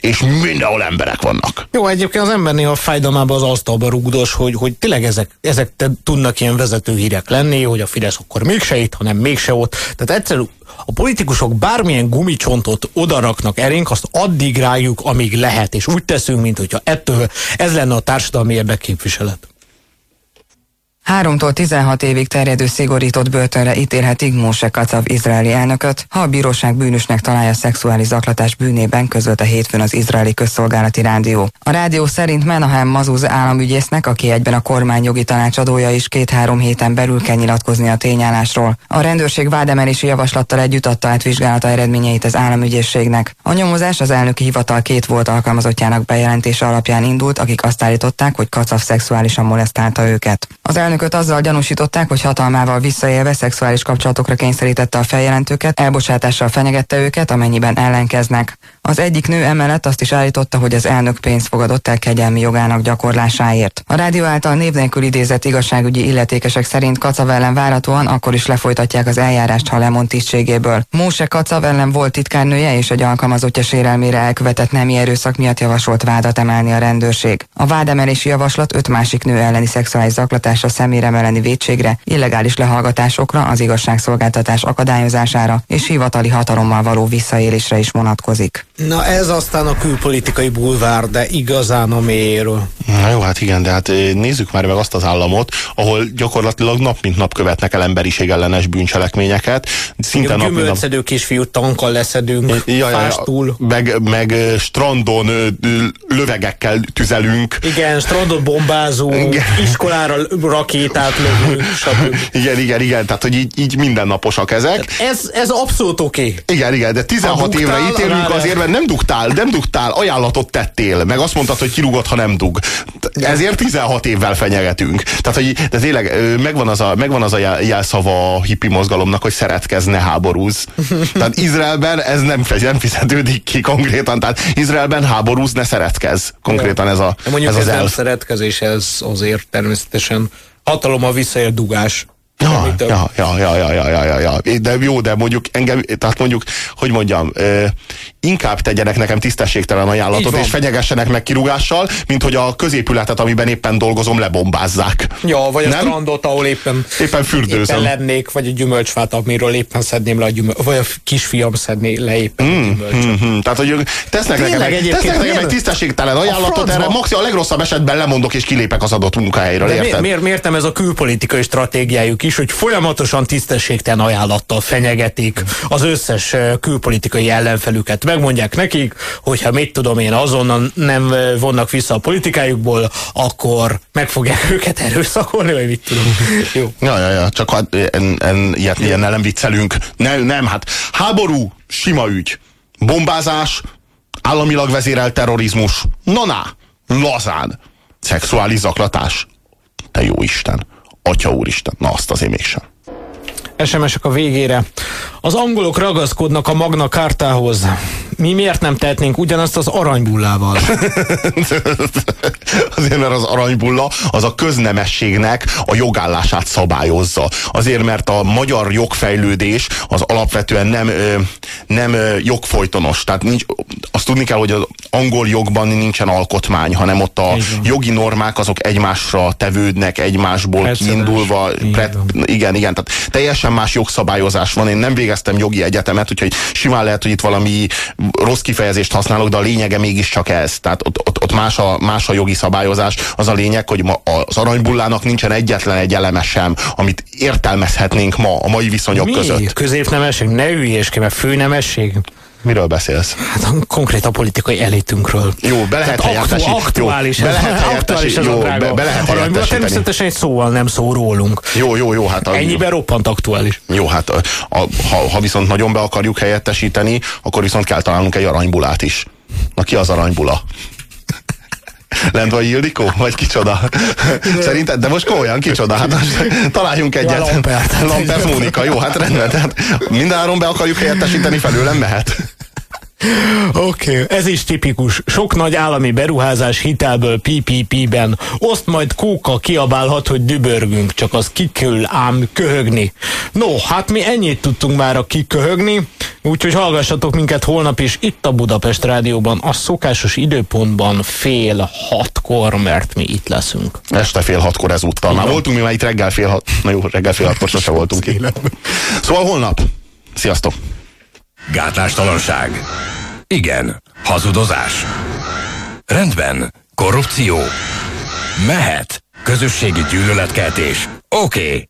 És mindenhol emberek vannak. Jó, egyébként az ember néha fájdalmában az asztalba rúgdos, hogy, hogy tényleg ezek, ezek te, tudnak ilyen vezető hírek lenni, hogy a Fidesz akkor mégse itt, hanem mégse ott. Tehát egyszerű, a politikusok bármilyen gumicsontot odaraknak erénk, azt addig rájuk, amíg lehet, és úgy teszünk, mint hogyha ettől ez lenne a társadalmi érdekképviselet. Háromtól 16 évig terjedő szigorított börtönre ítélhetik Moshe Kacav izraeli elnököt, ha a bíróság bűnösnek találja szexuális zaklatás bűnében, közölte hétfőn az izraeli közszolgálati rádió. A rádió szerint Menahem Mazuz államügyésznek, aki egyben a kormány jogi tanácsadója is két-három héten belül kell nyilatkozni a tényállásról. A rendőrség vádemelési javaslattal együtt adta át vizsgálata eredményeit az államügyészségnek. A nyomozás az elnöki hivatal két volt alkalmazottjának bejelentése alapján indult, akik azt állították, hogy Kacav szexuálisan molesztálta őket. Az elnök elnököt azzal gyanúsították, hogy hatalmával visszaélve szexuális kapcsolatokra kényszerítette a feljelentőket, elbocsátással fenyegette őket, amennyiben ellenkeznek. Az egyik nő emellett azt is állította, hogy az elnök pénzt fogadott el kegyelmi jogának gyakorlásáért. A rádió által név nélkül idézett igazságügyi illetékesek szerint Kacav ellen várhatóan akkor is lefolytatják az eljárást, ha lemond tisztségéből. Móse Kacav ellen volt titkárnője és egy alkalmazottja sérelmére elkövetett nemi erőszak miatt javasolt vádat emelni a rendőrség. A vádemelési javaslat öt másik nő elleni szexuális zaklatásra, személyre elleni vétségre, illegális lehallgatásokra, az igazságszolgáltatás akadályozására és hivatali hatalommal való visszaélésre is vonatkozik. Na ez aztán a külpolitikai bulvár, de igazán a mélyéről. Na jó, hát igen, de hát nézzük már meg azt az államot, ahol gyakorlatilag nap mint nap követnek el emberiségellenes bűncselekményeket. Szinte nap, gyümölcedő nap... kisfiút tankkal leszedünk, ja, ja, fástul. Meg, meg strandon lövegekkel tüzelünk. Igen, strandon bombázunk, igen. iskolára rakétát lövünk, stb. <laughs> Igen, igen, igen, tehát hogy így, így mindennaposak ezek. Tehát ez, ez abszolút oké. Okay. Igen, igen, de 16 évre ítélünk azért, mert nem dugtál, nem dugtál, ajánlatot tettél, meg azt mondtad, hogy kirúgott, ha nem dug. Ezért 16 évvel fenyegetünk. Tehát, hogy de tényleg megvan az a, megvan az a jelszava a hippi mozgalomnak, hogy szeretkezz, ne háborúz. Tehát Izraelben ez nem, nem fizetődik ki konkrétan. Tehát Izraelben háborúz, ne szeretkezz. Konkrétan ez a Mondjuk ez, az ez nem szeretkezés, ez azért természetesen hatalom a visszaér dugás. Ja, ja, ja, ja, ja, ja, ja, ja, de jó, de mondjuk engem, tehát mondjuk, hogy mondjam, inkább tegyenek nekem tisztességtelen ajánlatot, és fenyegessenek meg kirúgással, mint hogy a középületet, amiben éppen dolgozom, lebombázzák. Ja, vagy a Nem? strandot, ahol éppen, éppen fürdőzöm. Éppen lennék, vagy a gyümölcsfát, amiről éppen szedném le a gyümölcs, vagy a kisfiam szedné le éppen mm, a gyümölcsöt. Mm, mm, tehát, hogy tesznek nekem, egy, tesznek nekem egy tisztességtelen ajánlatot, erre maximum a legrosszabb esetben lemondok és kilépek az adott munkahelyről, De érted? Miért, miért nem ez a külpolitikai stratégiájuk is, hogy folyamatosan tisztességtelen ajánlattal fenyegetik az összes külpolitikai ellenfelüket. Megmondják nekik, hogyha mit tudom én, azonnal nem vonnak vissza a politikájukból, akkor meg fogják <laughs> őket erőszakolni, vagy mit tudom. <laughs> Jó. Ja, ja, ja, csak hát en, en, ilyet, ilyen nem viccelünk. Nem, nem, hát háború, sima ügy. Bombázás, államilag vezérelt terrorizmus. Na, na, lazán. Szexuális zaklatás. Te jó Isten. Atya úristen, na azt azért mégsem. SMS-ek a végére. Az angolok ragaszkodnak a Magna Kártához. Mi miért nem tehetnénk ugyanazt az aranybullával? <laughs> Azért, mert az aranybulla az a köznemességnek a jogállását szabályozza. Azért, mert a magyar jogfejlődés az alapvetően nem, nem jogfolytonos. Tehát nincs, azt tudni kell, hogy az angol jogban nincsen alkotmány, hanem ott a jogi normák azok egymásra tevődnek, egymásból Persze kiindulva. Pre, igen, igen, tehát teljesen más jogszabályozás van. Én nem végeztem jogi egyetemet, úgyhogy simán lehet, hogy itt valami rossz kifejezést használok, de a lényege mégiscsak ez. Tehát ott, ott, ott más, a, más a jogi szabályozás. Az a lényeg, hogy ma az aranybullának nincsen egyetlen egy eleme sem, amit értelmezhetnénk ma a mai viszonyok Mi? között. Középnemesség? Ne ki, mert főnemesség? Miről beszélsz? Hát konkrét a politikai elitünkről. Jó, be lehet helyettesíteni. Aktuális, jó, be lehet aktuális ez jó, a drága. Be, be lehet helyettesíteni. Természetesen egy szóval nem szó rólunk. Jó, jó, jó. Hát a, Ennyiben roppant aktuális. Jó, hát a, a, ha, ha viszont nagyon be akarjuk helyettesíteni, akkor viszont kell találnunk egy aranybulát is. Na ki az aranybula? Lent vagy Ildikó? Vagy kicsoda? Szerinted? De most komolyan kicsoda? Hát most találjunk egyet. Lampert. Lampert Mónika. Jó, hát rendben. Tehát mindenáron be akarjuk helyettesíteni felőlem mehet. Oké, okay. ez is tipikus. Sok nagy állami beruházás hitelből PPP-ben. Oszt majd kóka kiabálhat, hogy dübörgünk, csak az kikül ám köhögni. No, hát mi ennyit tudtunk már a kiköhögni, úgyhogy hallgassatok minket holnap is itt a Budapest Rádióban, a szokásos időpontban fél hatkor, mert mi itt leszünk. Este fél hatkor ezúttal. Már voltunk mi már itt reggel fél hat, na jó, reggel fél hatkor sose voltunk itt. Szóval holnap. Sziasztok! Gátlástalanság. Igen. Hazudozás. Rendben. Korrupció. Mehet. Közösségi gyűlöletkeltés. Oké. Okay.